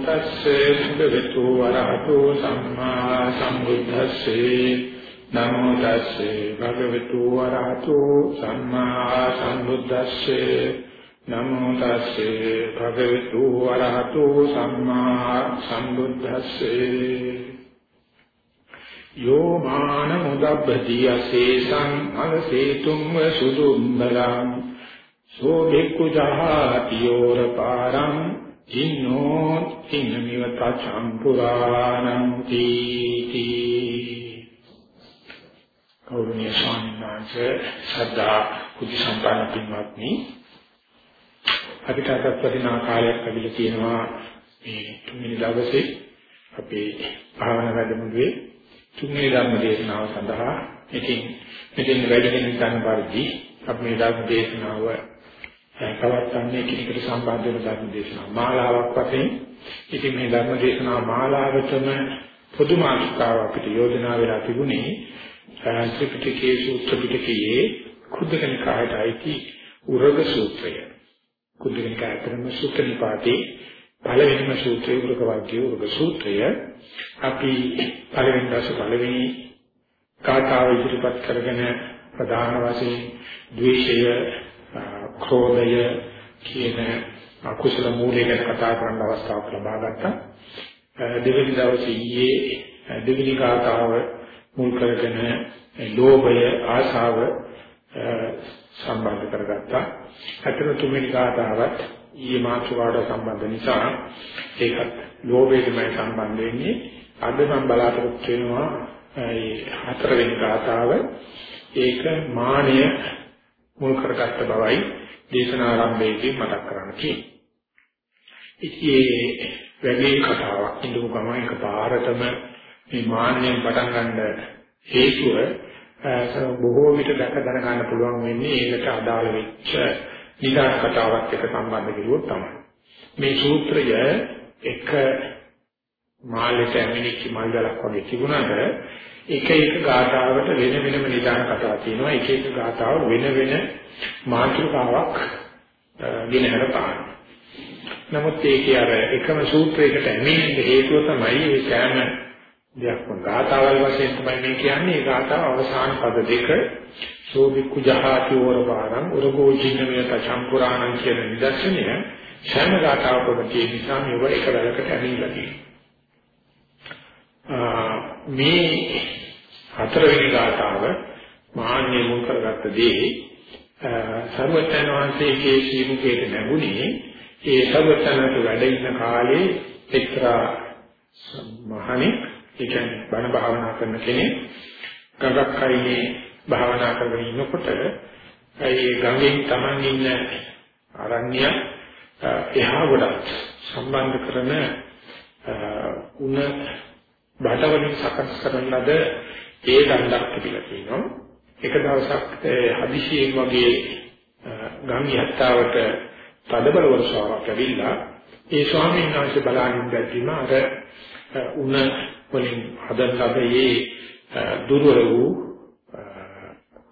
තස්සේ භගවතු වරහතෝ සම්මා සම්බුද්දස්සේ නමෝ තස්සේ භගවතු වරහතෝ සම්මා සම්බුද්දස්සේ නමෝ තස්සේ භගවතු වරහතෝ සම්මා සම්බුද්දස්සේ යෝ මාන මුදබ්බති අසේසං අලසේතුම් සුදුම්බලං සෝ බික්ඛු ජාතියෝර පාරං ඉන්නෝ කින්නමිව තචම්පුරාණං තීති. කෞරණීය ස්වාමීන් වහන්සේ සදා කුජ සම්පන්න පින්වත්නි. අපිට අදත් වටිනා කාලයක් ලැබිලා තියෙනවා මේ තුන්වෙනි දවසේ අපේ භාවනා වැඩමුළුවේ තුන්වෙනි ධර්ම දේශනාව සඳහා. ඉතින් මෙතෙන් වැඩගෙන යන පරිදි අපි මේ ධර්ම දේශනාව පවත්වන්නේ කිනිකට සම්බන්ධ වෙන ධර්ම දේශනාව මාලාවක් වශයෙන් ඉතින් මේ ධර්ම දේශනාව මාලාවටම පොදු මාතෘකාව අපිට යෝජනා වෙලා තිබුණේ ත්‍රිපිටකයේ සූත්‍ර පිටකයේ කුද්දකන කායට අයිති උරග සූත්‍රය. කුද්දකන කායතරම සූත්‍ර නිපාතේ පළවෙනිම සූත්‍රය උරග වාක්‍යය උරග සූත්‍රය. අපි පළවෙනි දවස් පළවෙනි කාතාව ඉදිරිපත් කරගෙන ප්‍රධාන වශයෙන් ද්වේෂය ක්‍රෝධය කියන අකුසල මූලය ගැන කතා කරන්න අවස්ථාවක් ලබා ගත්තා. දෙවෙනි දවසේ ඊයේ දෙවෙනි කාතාව මුල් කරගෙන ලෝභය ආශාව සම්බන්ධ කරගත්තා. අතන තුන්වෙනි කාතාවත් ඊයේ මාතෘකාවට සම්බන්ධ නිසා ඒකත් ලෝභයටමයි සම්බන්ධ වෙන්නේ. අද මම බලාපොරොත්තු වෙනවා ඒ හතරවෙනි කාතාව ඒක මානය මුල් කරගත්ත බවයි දේශනා ආරම්භයේදී මතක් කරන්න තියෙන්නේ. ඉතින් වැඩි කතාවක් ඉඳපු ගමන් එකපාරටම මේ මාන්නයෙන් පටන් ගන්න හේතුව බොහෝ විට දැක දැන ගන්න පුළුවන් වෙන්නේ ඒකට අදාළ වෙච්ච නිදාන කතාවක් එක්ක සම්බන්ධ කෙරුවොත් තමයි. මේ සූත්‍රය එක මාළේට ඇමිනිච්ච මල්දලක් වගේ තිබුණාට එක එක ගාථාවට වෙන වෙනම නිදාන කතා තියෙනවා එක එක ගාථාව වෙන වෙන මාතෘකාවක් ගෙනහැර පාන. නමුත් ඒකේ අර එකම සූත්‍රයකට ඇමෙන්න හේතුව තමයි ඒ සෑම දෙයක්ම ගාථාවල් වශයෙන් තමයි මේ කියන්නේ ඒ ගාථාව අවසාන පද දෙක සෝබික්කු ජහාති වරපාරං උරගෝ ජින්නමිත චම්පුරාණං කියන නිදර්ශනය සෑම ගාථාවකම තියෙන නිසා මේව එක වැලකට ඇමිලා තියෙනවා. මේ හතරවෙනි ගාථාව මහාන්‍ය මුල් කරගත්ත දේ සර්වඥාන් වහන්සේගේ ශ්‍රීමුඛයට ලැබුණේ ඒ සර්වඥාන්ට වැඩ ඉන්න කාලේ එක්තරා මහණෙක් ඒ කියන්නේ බණ භාවනා කරන කෙනෙක් ගඟක් හරිනේ භාවනා කරගෙන ඉන්නකොට ඒ ගඟෙන් Taman ඉන්න අරණ්‍ය එහා ගොඩක් සම්බන්ධ කරන උණ බඩවලින් සකස් කරන ලද ඒ දණ්ඩක් තිබිලා තියෙනවා. එක දවසක් හදිසියෙන් වගේ ගම් යත්තාවට තදබල වර්ෂාවක් ඇවිල්ලා ඒ ස්වාමීන් වහන්සේ බලනින් දැක්කම අර උණ වලින් හදන ලබේ දුර්වල වූ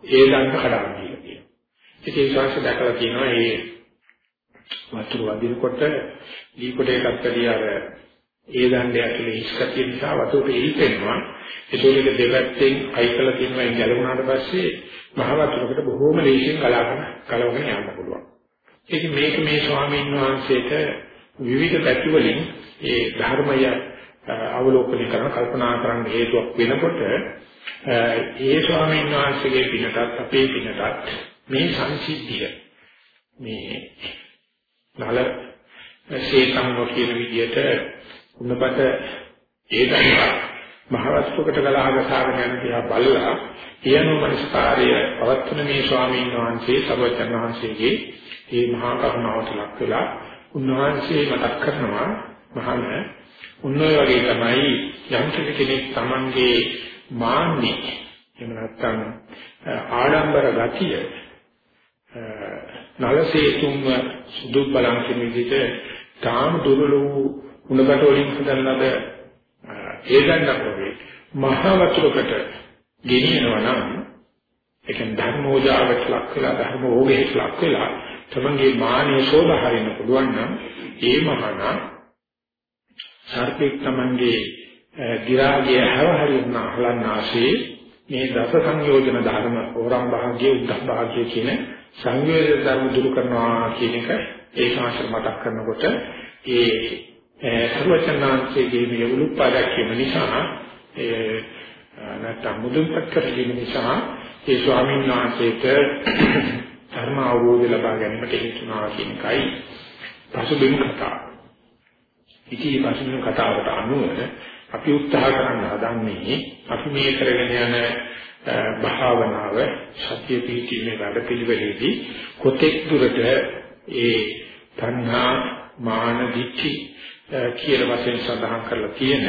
ඒ දණ්ඩ කඩාගෙන තියෙනවා. ඉතින් ඒ ශාස්ත්‍ර දැකලා තියෙනවා මේ වතුර වදිනකොට දී කොට එකක් ඇදී අර ඒ දණ්ඩය ඇතුලේ හිස්කතිය නිසා වතුරට එල්පෙනවා. ඒකෝලෙක දෙපැත්තෙන් අයිකලා තියෙනවා ඒ ගැලවුණාට පස්සේ මහ වතුරකට බොහෝම ලේසියෙන් කලාගෙන කලවගෙන යන්න පුළුවන්. ඉතින් මේක මේ ස්වාමීන් වහන්සේට විවිධ පැති වලින් ඒ ධර්මය අවලෝකනය කරන කල්පනා කරන්න හේතුවක් වෙනකොට ඒ ස්වාමීන් වහන්සේගේ පිනටත් අපේ පිනටත් මේ සංසිද්ධිය මේ නල ශේතංග කියන විදිහට උන්නපත ඒ දන්වා මහවස්තුකට ගලහගසාගෙන යන දිහා බලලා කියන මනස්කාරය පවත්වන මේ ස්වාමීන් වහන්සේ සර්වචන් වහන්සේගේ මේ මහා කරුණාවට ලක් වෙලා උන්වහන්සේ මතක් කරනවා මහාන උන්වයි වගේ තමයි යම් කෙනෙක් Tamange මාන්නේ. එහෙම නැත්නම් ආඩම්බර ගතිය නලසේ තුම් සුදු බලන් කියන විදිහට තාම දුර්වල වූ උණකට වලින් හදන ලද ඒ ගන්නක් වගේ මහා වතුරකට ගෙනියනවා නම් ඒ කියන්නේ ධර්මෝජාවට ලක් වෙලා ධර්ම ඕගෙට ලක් වෙලා තමන්ගේ මානිය සෝදා හරින්න පුළුවන් නම් ඒ මහාන සර්පෙක් තමන්ගේ ගිරාගේ හැව හරියන අහලන්නාසේ මේ දස සංයෝජන ධර්ම ඕරම් භාගයේ උද්ධ භාගයේ කියන සංයෝජන ධර්ම දුරු කරනවා කියන එක ඒ ශාස්ත්‍ර මතක් කරනකොට ඒ සර්වචනාංශයේ මේ උලුප්පාදක්ෂේම නිසා ඒ නැත්නම් මුදුන්පත් කරගැනීම නිසා ඒ ස්වාමීන් වහන්සේට ධර්ම අවබෝධය ලබා ගැනීමට හේතු වුණා කියන එකයි පසුබිම් කතාව. ඉතින් මේ පසුබිම් කතාවට අනුව අපි උත්සාහ කරන්න හදන්නේ අපි මේ කරගෙන යන භාවනාව සත්‍ය පිහිටීමේ වැඩ පිළිවෙලේදී කොතෙක් දුරට ඒ තණ්හා මාන දිච්චි කියලා වශයෙන් සඳහන් කරලා තියෙන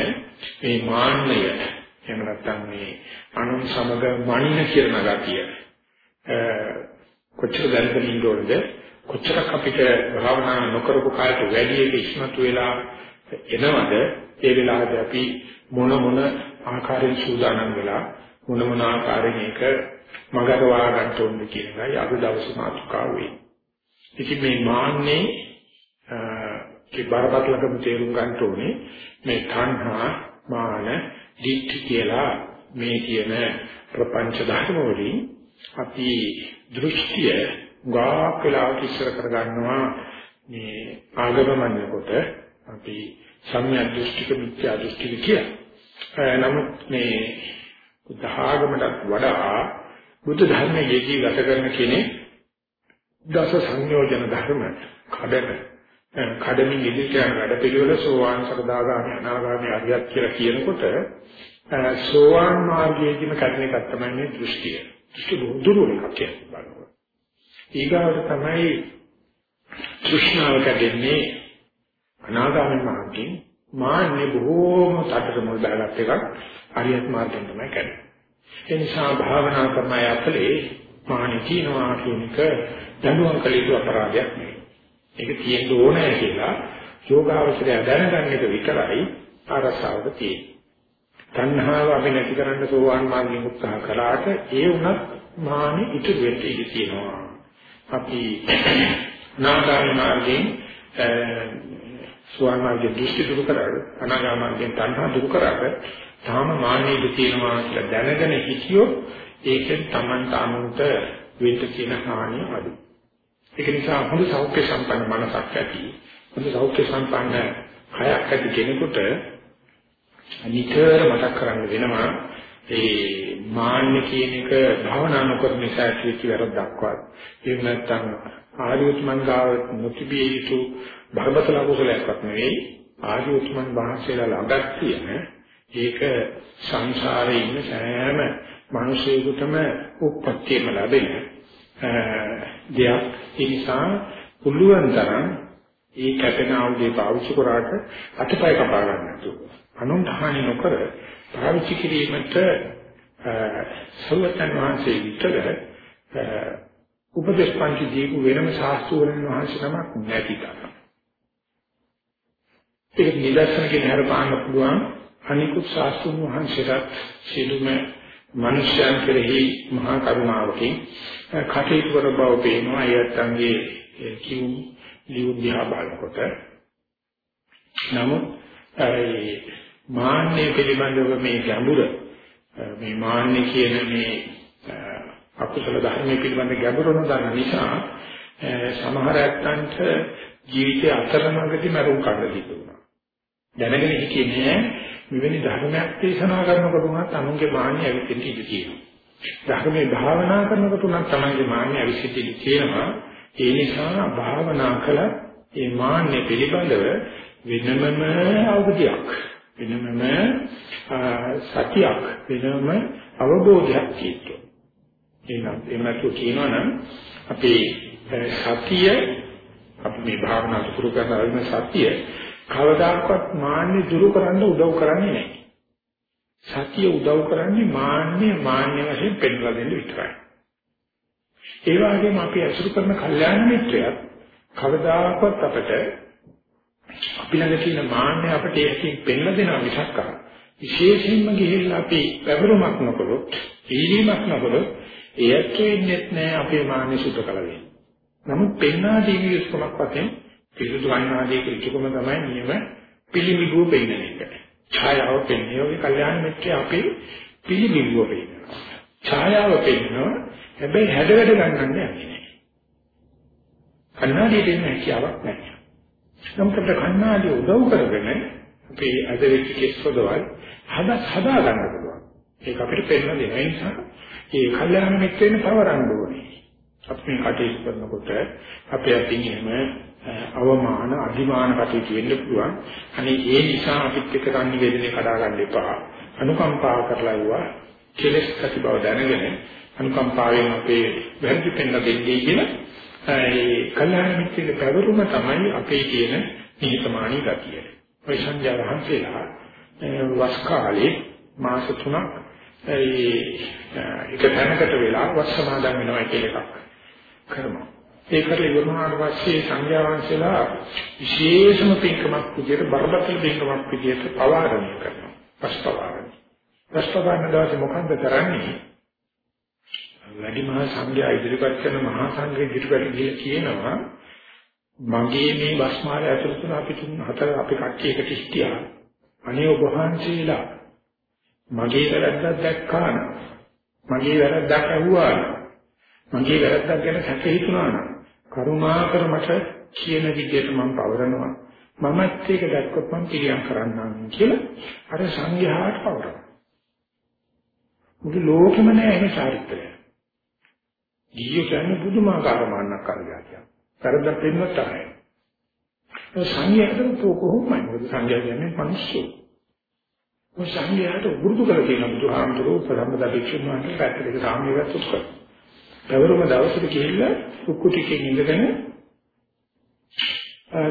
මේ මාන්නය එහෙම නැත්නම් මේ අනුන් සමග මනින කියන ගතිය. කොච්චර දැනගෙන ඉන්න ඕනද කොච්චරක් අපිට භාවනා නොකරපු කාලට වැඩි එක ඉස්මතු වෙලා එනවද? ඒ වෙලාවට අපි මොන මොන ආකාරයෙන් සූදානම් වෙලා මොන මොන ආකාරයෙන් ඒක මගරවා ගන්න ඕනද කියන එකයි අද දවසේ මාතෘකාව වෙන්නේ. ඉතින් මේ මාන්නේ ඒ බරපතලකම තේරුම් ගන්න ඕනේ මේ තණ්හා මාන දිට්ඨි කියලා මේ කියන ප්‍රපංච ධර්ම වලින් අපි දෘෂ්ටිය ගාක් වෙලාවට ඉස්සර කරගන්නවා මේ ආගමමන්නේ කොට අපි සම්‍යක් දෘෂ්ටික මිත්‍යා දෘෂ්ටික කියලා. නමුත් මේ බුද්ධ ආගමකට වඩා බුද්ධ ධර්මයේ යෙදී ගත කරන කෙනෙක් දස සංයෝජන ධර්ම කඩන කඩමින් ඉදිරියට යන වැඩ පිළිවෙල සෝවාන් සකදාගාමී අනාගාමී අරියත් කියලා කියනකොට සෝවාන් මාර්ගයේදීම කඩන එකක් තමයි මේ දෘෂ්ටිය. දෘෂ්ටි දුරු එකක් කියන්නේ. ඊගාවට තමයි තෘෂ්ණාව කැදෙන්නේ අනාගාමී මාර්ගයෙන් මාන්නේ බොහෝම තටට මුල් බැලගත් එකක් අරියත් මාර්ගයෙන් තමයි කැදෙන්නේ. ඒ නිසා භාවනා කරන අය අතලේ මානෙ කියනවා කියන එක දඬුවම් කළ යුතු අපරාධයක් නෙවෙයි. ඒක තියෙන්න ඕනේ කියලා යෝගාවචරය දැනගන්න එක විතරයි අරසාවද තියෙන්නේ. තණ්හාව අපි නැති කරන්න සෝවාන් මාර්ගයෙන් උත්සාහ කළාට ඒ වුණත් මානෙ ඉතුරු වෙන්න ඉඩ තියෙනවා. අපි නාගාමී මාර්ගයෙන් සෝවාන් මාර්ගයේ දෘෂ්ටි දුරු කරාද අනාගාමී මාර්ගයෙන් තණ්හා දුරු කරාද තාම මානෙ ඉඳ තියෙනවා කියලා දැනගෙන හිතියොත් ඒකෙන් Taman tamunට වෙන්න තියෙන හානිය අඩුයි. ඒක නිසා හොඳ සෞඛ්‍ය සම්පන්න මනසක් ඇති. හොඳ සෞඛ්‍ය සම්පන්න කයක් ඇති කෙනෙකුට නිතර මතක් කරන්න වෙනවා. ඒ මාන්න කියන එක භවනා නොකරන නිසා ඇතිවෙච්ච වැරද්දක්වත්. එහෙම නැත්නම් ආර්යුත්මන් ගාව නොතිබිය යුතු බරපතල කුසලයක්වත් නෙවෙයි. ආර්යුත්මන් වහන්සේලා ළඟක් තියෙන ඒක සංසාරේ ඉන්න සෑම මිනිසෙකුටම උප්පත්තියම ලැබෙන දෙයක් ඒ නිසා පුළුවන් තරම් ඒ කැපෙන ආයුධය පාවිච්චි කරාට අතපය කපා ගන්න නැතුව අනුන්ට හානි නොකර පාවිච්චි කිරීමට සර්වඥ වහන්සේ විතර උපදේශ පන්ති දීපු වෙනම ශාස්ත්‍රවලින් වහන්සේ නමක් නැති තරම්. ඒක නිදර්ශනකින් හරපාන්න පුළුවන් අනිකුත් ශාස්ත්‍රඥ වහන්සේලාත් සිළුම මනුෂ්‍යයන් කෙරෙහි මහා කරුණාවකින් කටයුතු කර බව පේනවා. අයත්න්ගේ කිව් ලියු දිහා බලනකොට. නමුත් මාන්නේ පිළිබඳව මේ ගැඹුර මේ මාන්නේ කියන මේ අකුසල ධර්මයේ පිළිබඳ ගැඹුර නොදන්න නිසා සමහර ඇත්තන්ට ජීවිතය අතරමඟදී මරුන් කන්න දිනුනා. දැනගෙන හිටියේ නෑ. මෙවැනි ධර්මයක් දේශනා කරනකොට උනත් අනුන්ගේ මාන්නේ ඇවිත් ඉඳී තියෙනවා. ධර්මයේ භාවනා කරනකොට උනත් තමන්ගේ මාන්නේ ඇවිත් ඉඳී තියෙනවා. ඒ නිසා භාවනා කළ ඒ මාන්නේ පිළිබඳව වෙනමම අවබෝධයක් වෙනමම සතියක් වෙනම අවබෝධයක් තියෙනවා. එහෙනම් එහෙම නැතුව කියනවනම් අපේ සතිය අපි මේ භාවනා පුරු කරන අරගෙන සතිය කවදාකවත් මාන්නේ දුරු කරන්න උදව් කරන්නේ නැහැ. සතිය උදව් කරන්නේ මාන්නේ මාන්නේ වශයෙන් පෙන්වලා දෙන්න විතරයි. ඒ වගේම අපි අසුරු කරන කල්යාණ මිත්‍රයත් කවදාකවත් අපට අපි ළඟ තියෙන මාන්නේ අපිට ඒකෙන් පෙන්ලා දෙනවා මිසක් විශේෂයෙන්ම ගිහිල්ලා අපි වැවරුමක් නොකළොත්, ඊළීමක් නොකළොත් ඒත් වෙන්නේ නැහැ අපේ මාන්නේ සුද්ධ කළ වෙන්නේ. නමුත් පෙන්නා දීවිස්කමක් වශයෙන් පිළිතුරු ගන්නාදී කිතුකම තමයි නියම පිළිමිබුව පෙන්නන එක. ඡායාව පෙන්නේ ඔය කල්යාණ මිත්‍රය අපේ පිළිමිබුව පෙන්නනවා. ඡායාව පෙන්නනවා හැබැයි හැඩවැඩ ගන්නන්නේ නැහැ. කන්නාඩියට එන්න හැකියාවක් නැහැ. නමුත් කන්නාඩිය උදව් කරගෙන අපේ අද වෙච්ච කෙස්වදවල් හදා හදා ගන්න පුළුවන්. ඒක අපිට පෙන්න දෙන නිසා ඒ කල්යාණ මිත්‍රෙන් පවරන්න ඕනේ. අපි මේ කටයුතු කරනකොට අපේ අතින් එහෙම අවමාන අධිමාන කටයුතු වෙන්න පුළුවන්. අනේ ඒ නිසා අපිත් එක්ක සංනිවේදනය කඩා ගන්න එපා. අනුකම්පාව කරලා ඉුවා කෙලස් ඇති බව දැනගෙන අනුකම්පාවෙන් අපේ වැරදි පෙන්න දෙන්නේ කියලා ඒ කල්යාණ මිත්‍රගේ පැවරුම තමයි අපේ තියෙන නිහතමානී ගතිය. ඔය සංජය රහන්සේලා වස් කාලේ මාස 3ක් ඒ එක තැනකට වෙලා වස් සමාදන් වෙනවා කියලා එකක් කරනවා. ඒකට ඉවරනාට පස්සේ සංඝයා වහන්සේලා විශේෂම පින්කමක් විදියට බරපතල පින්කමක් විදියට පවාරණය කරනවා. පස්පවාරණය. පස්පවාරණ දාසේ මොකන්ද කරන්නේ? වැඩිමහල් සංඝයා ඉදිරිපත් කරන මහා සංඝයා ඉදිරිපත් ගිහලා කියනවා මගේ මේ බස්මාල ඇතුළත අපි තුන් හතර අපි කට්ටිය එකට හිටියා. අනේ ඔබ වහන්සේලා මගේ වැරද්දක් දැක්කා නම් මගේ වැරද්දක් ඇහුවා නම් මගේ වැරද්දක් ගැන සැක හිතුණා නම් කරුණාකර මට කියන විදිහට මම පවරනවා. මමත් ඒක දැක්කොත් මම පිළියම් කරන්නම් කියලා අර සංඝයාට පවරනවා. මුළු ලෝකෙම නෑ එහෙම චාරිත්‍රය. ගියෝ කියන්නේ බුදුමාකාර මාන්නක් කරගතියක්. කරදක් වෙන්නත් තමයි. ඒ සංඝයාට කොහොමයි මොකද සංඝයා කියන්නේ මිනිස්සු. ඔය සංඝයාට වෘදු කරලා තියෙන බුදුහාමුදුරුවෝ ප්‍රධානම දක්ෂිණ මාර්ගයේ පැත්තට සාමියවත් උත්කර. පැවරුම දවසට ගිහිල්ලා කුක්කුටිකෙන් ඉඳගෙන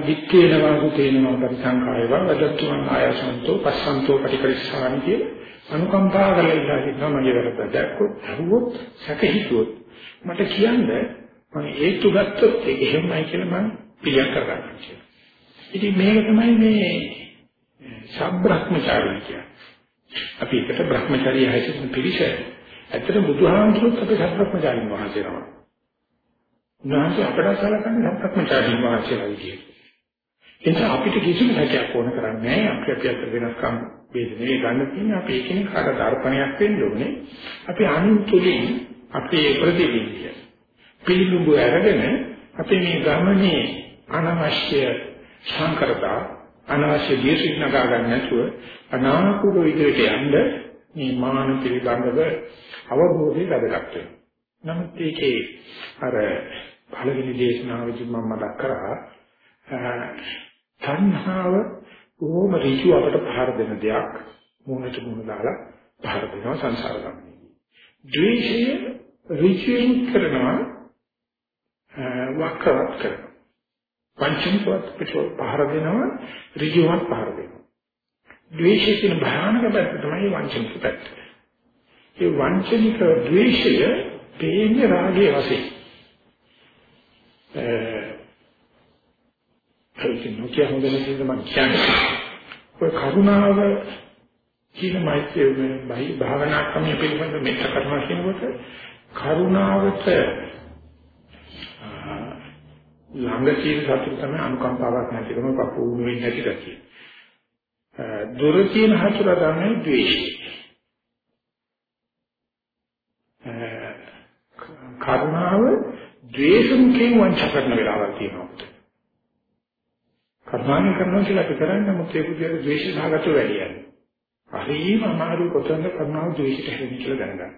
වික්කේන වාසුතේන පරිසංඛායව වදත්තුන් ආයසන්තෝ පස්සන්තෝ පටිකරිස්සාමි කිය අනුකම්පා කරලා ඉඳලා ඉන්නවා මගේ වැරද්ද දැක්කොත් හුවොත් සැකහිතුවොත් මට කියන්න මම ඒතු ගත්තොත් ඒක එහෙමයි කියලා මම පිළියම් කරගන්නවා කියලා. ඉතින් මේක තමයි මේ සබ්‍රහ්මචාරී කියන්නේ. අපි එකට බ්‍රහ්මචාරී හැසිරෙන පිළිස ඇත්තට බුදුහාමුදුරුවෝ අපේ සබ්‍රහ්මචාරින් වහන්සේ නම. උන්වහන්සේ අපට සලකන්නේ සබ්‍රහ්මචාරින් වහන්සේලා විදියට. එනිසා අපිට කිසිම හැකියාවක් ඕන කරන්නේ නැහැ. අපි අපි අතර වෙනස්කම් වේදනේ ගන්න තියෙන අපි එකිනෙක කාට දර්පණයක් වෙන්න ඕනේ. අපි අනුතුලින් අපේ ප්‍රතිබිම්බය පිළිඹු අරගෙන අපි මේ ගමනේ අනවශ්‍ය සංකරතා අනවශ්‍ය දේශික නගා ගන්න නැතුව අනාකූල විදිහට යන්න මේ මාන පිළිබඳව අවබෝධය වැදගත් වෙනවා. නමුත් ඒකේ අර පළවෙනි දේශනාවේදී මම මතක් කරා තණ්හාව කොහොම ඍජු අපට පහර දෙන දෙයක් මොනට මොන දාලා පහර දෙනවා සංසාර ගමනේ. ද්වේෂය ඍජුයෙන් කරනවා වක්‍රවත් කරනවා. පංචමවත් පිටෝ පහර දෙනවා ඍජුවත් පහර දෙනවා. ද්වේෂයේ තියෙන භයානක පැත්ත තමයි වංචනික පැත්ත. ඒ වංචනික ද්වේෂය තේන්නේ රාගයේ වශයෙන්. ඒක නොකිය හොඳ නැතිද මම කියන්නේ. ඔය කරුණාව කියන මෛත්‍රිය මේ භාවනා ක්‍රමයේ පිළිබඳ මෙත්ත කරනවා කියනකොට කරුණාවට ළඟ තියෙන සතුට තමයි අනුකම්පාවක් නැතිකම පපුුණු වෙන්නේ නැති ගැතිය. දුර තියෙන හතුර තමයි ද්වේෂය. කරුණාව ද්වේෂයෙන් වංච කරන වෙලාවක් තියෙනවා. කර්මාණි කරනවා කියලා අපි කරන්නේ මොකද ඒ පුදුයට ද්වේෂ සහගත වැඩි යන්නේ. හරිම අමාරු කොතනද කරුණාව ද්වේෂයට හැරෙන්නේ කියලා දැනගන්න.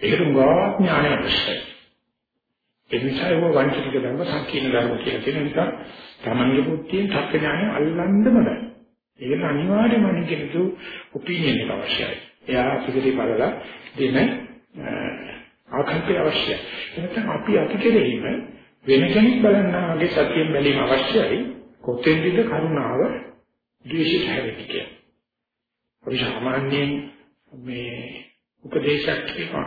ඒකට උගා ඥානය අවශ්‍යයි. ඒ නිසා ඒක වංචනික ධර්ම සංකීර්ණ ධර්ම කියලා කියන නිසා තමන්ගේ බුද්ධියෙන් තත්ත්ව ඥානය අල්ලන්නම බෑ. ඒක අනිවාර්යයෙන්ම නිකෙනතු ඔපිනියන් එක අවශ්‍යයි. එයා පිළිදි බලලා දෙන ආකල්පය අවශ්‍යයි. එතන අපි අපි කෙරෙහිම වෙන කෙනෙක් බලන්නා වගේ සතියෙන් බැලීම අවශ්‍යයි. කොතෙන්ද කරුණාව ද්වේෂයට හැරෙන්නේ කියලා. අපි සාමාන්‍යයෙන් මේ උපදේශයක් කියනවා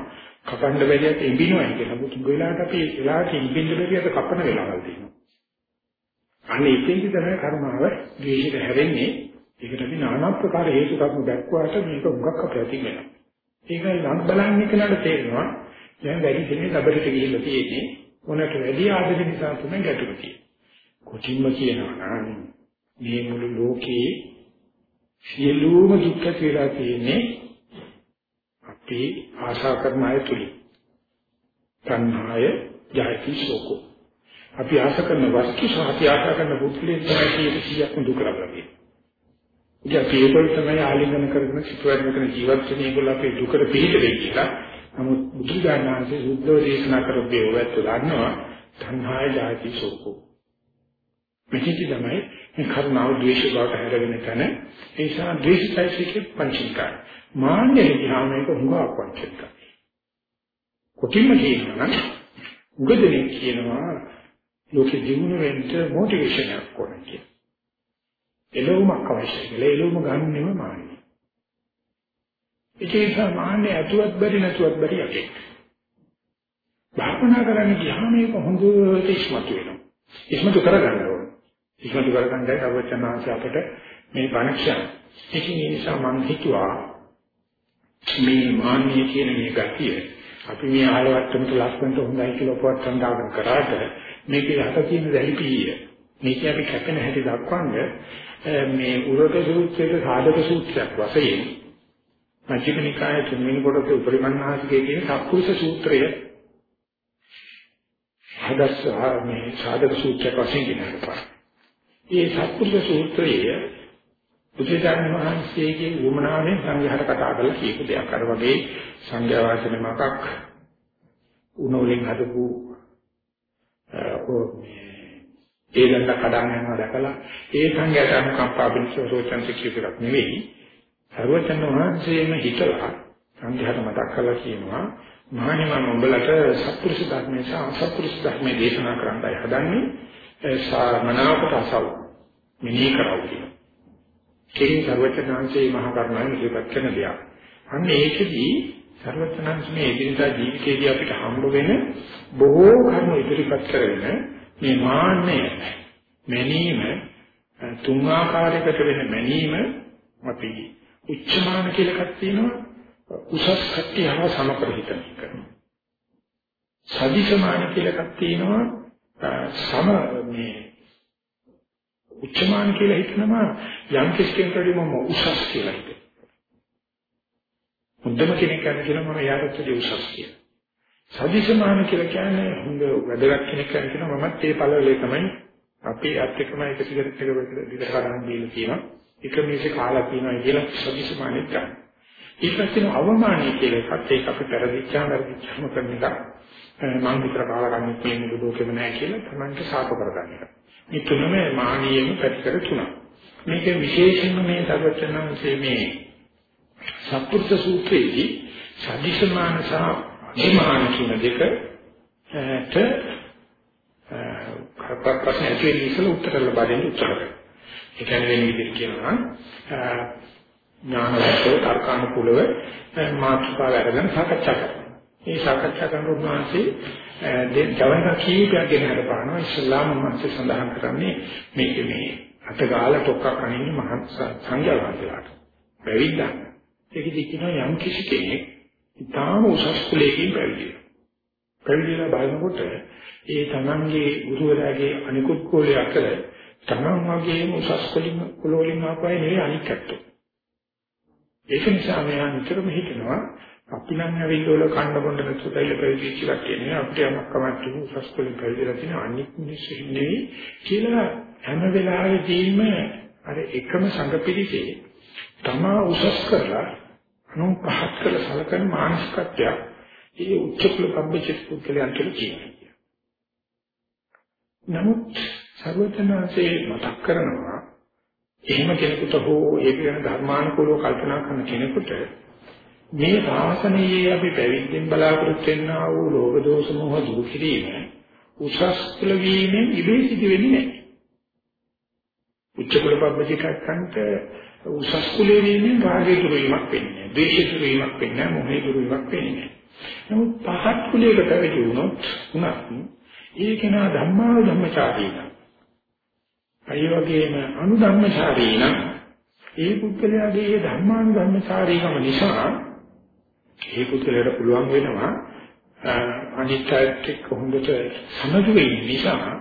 කපන්න බැරියට ඉඹිනවා කියලා. මුතු වෙලාවට අපි වෙලාවට ඉඹින්න බැරියට කපන වෙලාවල් තියෙනවා. අනේ ඉතින්දි තමයි කරුණාව ද්වේෂයට හැරෙන්නේ. ඒකට අපි নানা ප්‍රකාර හේතු කරුණු දක්වාට මේක උගක් අපැති වෙනවා. ඒක ලං බලන්නේ කෙනාට තේරෙනවා දැන් වැඩි දෙනෙක් ලැබෙට ගිහිල්ලා තියෙන්නේ මොනට වැඩි ආදරේ නිසා තමයි ගැටුම තියෙන්නේ. කොටින්ම කියනවා නම් මේ මුළු ලෝකේ සියලුම දුක්ඛ කියලා තියෙන්නේ අපි ආශා කරන අය තුලින්. තණ්හාය ජාති ශෝකෝ. අපි ආශා කරන වස්තු සහ අපි ආශා කරන පුද්ගලයන් තමයි සියයක් දුක ලබන්නේ. ඉතින් අපි ඒකවල තමයි ආලිංගන කරගෙන සිතුවරන කරන ජීවත් වෙන ඒගොල්ලෝ අපේ දුකට පිළිද වෙයි කියලා. නමුත් බුදුරජාණන් වහන්සේ සුද්ධව දේශනා කරපු ඒවත් ගන්නවා තණ්හාය ජාති ශෝකෝ. මෙහිදී තමයි මේ කරුණාව ද්වේෂ බවට හැරෙන තැන ඒ නිසා ද්වේෂයිසිකේ පංචිකාය. මාන්නේ ධ්‍යානයක හුඟක් පංචිකාය. කොටින්ම කියනවා නම් උගදෙනේ කියනවා ලෝකෙ ජීවන වෙන්න මොටිවේෂන් එකක් ඕන කියලා. එළවුමක් අවශ්‍යයි කියලා එළවුම ගන්නෙම මාන්නේ. ඒක නිසා මාන්නේ ඇතුවත් බැරි නැතුවත් බැරි යකේ. භාවනා කරන්න ගියාම මේක හොඳට ඉස්මතු වෙනවා. ඉස්මතු කරගන්න ඕන. ඉස්මතු කරගන්නයි අවචනාංශ අපිට මේ බණක්ෂණ. ඒකේ නිසා මම හිතුවා මේ මාන්නේ කියන මේ ගතිය අපි මේ ආලවට්ටමට ලස්සනට හොඳයි කියලා ඔපවත් සඳහන් කරාට මේකේ යට තියෙන දැලිපිය මේක අපි කැපෙන හැටි දක්වන්නේ මේ උරක සූත්‍රයේ සාධක සූත්‍රයක් වශයෙන් මජ්ක්‍ධිම නිකායේ තුන්වෙනි කොටසේ උපරිමන්හාසිකයේ කියන සත්පුරුෂ සූත්‍රය හදස් මේ සාධක සූත්‍රයක් වශයෙන් ගෙනල්ලා. මේ සත්පුරුෂ සූත්‍රයේ බුදුචානන් වහන්සේගේ වුමනාවෙන් සංඝයාට කතා කරලා කියපු දෙයක්. අර වගේ සංඝයා වාසනේ මකක් උනෝලින් හදපු ඒ දන්න කඩාගෙන යනවා දැකලා ඒ සංඝයාට අනුකම්පා පිණිසෝචන්ත කියපුවක් නෙවෙයි. සර්වචන් වහන්සේම හිතලා සංඝයාට මතක් කරලා කියනවා මහණෙනි මම උඹලට සත්පුරුෂ ධර්මයේ සහ අසත්පුරුෂ ධර්මයේ දේශනා කරන්නයි හදන්නේ. ඒ සාමනාවට අසව මිනී කරව කියනවා. ඒ සර්වචනාංශයේ මහා කරුණාවෙන් ඉතිපත් කරන දෙයක්. අන්න ඒකෙදී සර්වචනාංශ මේ එදිනදා ජීවිතයේදී අපිට හම්බ වෙන බොහෝ කරුණු ඉදිරිපත් කරගෙන මේ මාන්නය මැනීම තුන් ආකාරයකට වෙන මැනීම අපි උච්චමාන කියලා එකක් තියෙනවා උසස් කට්ටිය හා සමපරිහිතන කරනවා. සදිසමාන කියලා එකක් තියෙනවා සම මේ උච්චමාන කියලා හිතනවා යම් කෙනෙකුට මම උසස් කියලා හිතේ. මුද්දම කෙනෙක් කරන කියලා මම යාට දෙවි උසස් කියලා. සදිසමාන කියලා කියන්නේ හොඳ වැදගත් කෙනෙක් කරන කියලා මමත් ඒ පළවලේ තමයි අපේ අත් එක්කම එක සිගරට් එක විතර කරන් දීලා තියෙනවා. එක මේසේ කාලා තියෙනවා කියලා සදිසමානෙත් ගන්න. ඊට පස්සේ අවමානය කියලා එකත් ඒක අපි පෙරදිච්චා නරදිච්චාම කරන එක. මම විතර කාලා ගන්න කියන්නේ දුකෙම නෑ කියලා තමන්ට සාප කරගන්න එක. මේ තුනම මානියෙම පැතිකර තුනක්. මේක විශේෂයෙන්ම මේ සර්වචනංශයේ මේ සත්පුරුෂ සූත්‍රයේදී සදිසමාන සහ අධිමාන කියන දෙකට කරපත් ප්‍රශ්න ඇතුලේ ඉස්සල උත්තර ලබා දෙන්න උත්තර කරනවා. ඒ කියන්නේ වෙන විදිහට කියනවා ඥානවත්ව තර්කානුකූලව මාතෘකාව අරගෙන සාකච්ඡා කරනවා. මේ සාකච්ඡා කරන උන්වහන්සේ දැන් ජවන කීපයක් ගැන හරපානවා ඉස්ලාම මහත්ය සඳහන් කරන්නේ මේක මේ අත ගාලා ටොක්ක කනින්න මහත් සංඝයා වහන්සේලාට පැවිද්දා. ඒකදී කියනවා යම් කිසි කෙනෙක් ඊටාම උසස් කුලයකින් පැවිදිලා. පැවිදිලා බලනකොට ඒ තමන්ගේ ගුරුවරයාගේ අනිකුත් කුලයේ අතර තමන් වගේම උසස් කුලින් කුල වලින් ආපුවයි නෙවෙයි අනික් අතට ඒක නිසා මෙයා නිතරම හිතනවා අපි නම් ඇවිල්ලා කන්න බොන්න නැතුව තයිල පැවිදිච්ච කට්ටියනේ අපිට යමක් කමක් තුන උසස් කුලින් පැවිදිලා තියෙන අනික් මිනිස්සු ඉන්නේ කියලා හැම වෙලාවෙදීම අර එකම සංඝ පිළිසේ තමා උසස් කරලා අනුන් පහත් කළ සලකන මානසිකත්වය ඒ උච්ච කුල කම්බිචිත් පුද්ගලයන් කියලා කියනවා. නමුත් සර්වඥාන්සේ මතක් කරනවා එහෙම කෙනෙකුට හෝ ඒක ගැන ධර්මානුකූලව කල්පනා කරන කෙනෙකුට මේ ශාසනයේ අපි පැවිද්දෙන් බලාපොරොත්තු වෙනා වූ ලෝභ දෝෂ මොහ දුරු කිරීම උසස් කුල වීමෙන් ඉබේ සිදු වෙන්නේ නැහැ. උච්ච කුල පබ්බජිකයන්ට උසස් කුලේ වීමෙන් රාගය දුරු වීමක් වෙන්නේ නැහැ. ද්වේෂය දුරු වීමක් වෙන්නේ නැහැ. මොහය දුරු වීමක් වෙන්නේ නැහැ. නමුත් පහත් කුලයකට වැඩි වුණොත් උනත් ඒක නා ධම්මාන ධම්මචාරීන. අය වගේම අනුධම්මචාරීන ඒ පුද්ගලයාගේ ධර්මාන ධර්මචාරීකම නිසා ඒ පුද්ගලයාට පුළුවන් වෙනවා අනිත්‍යත් එක්ක හොඳට සමතු වෙන්න නිසා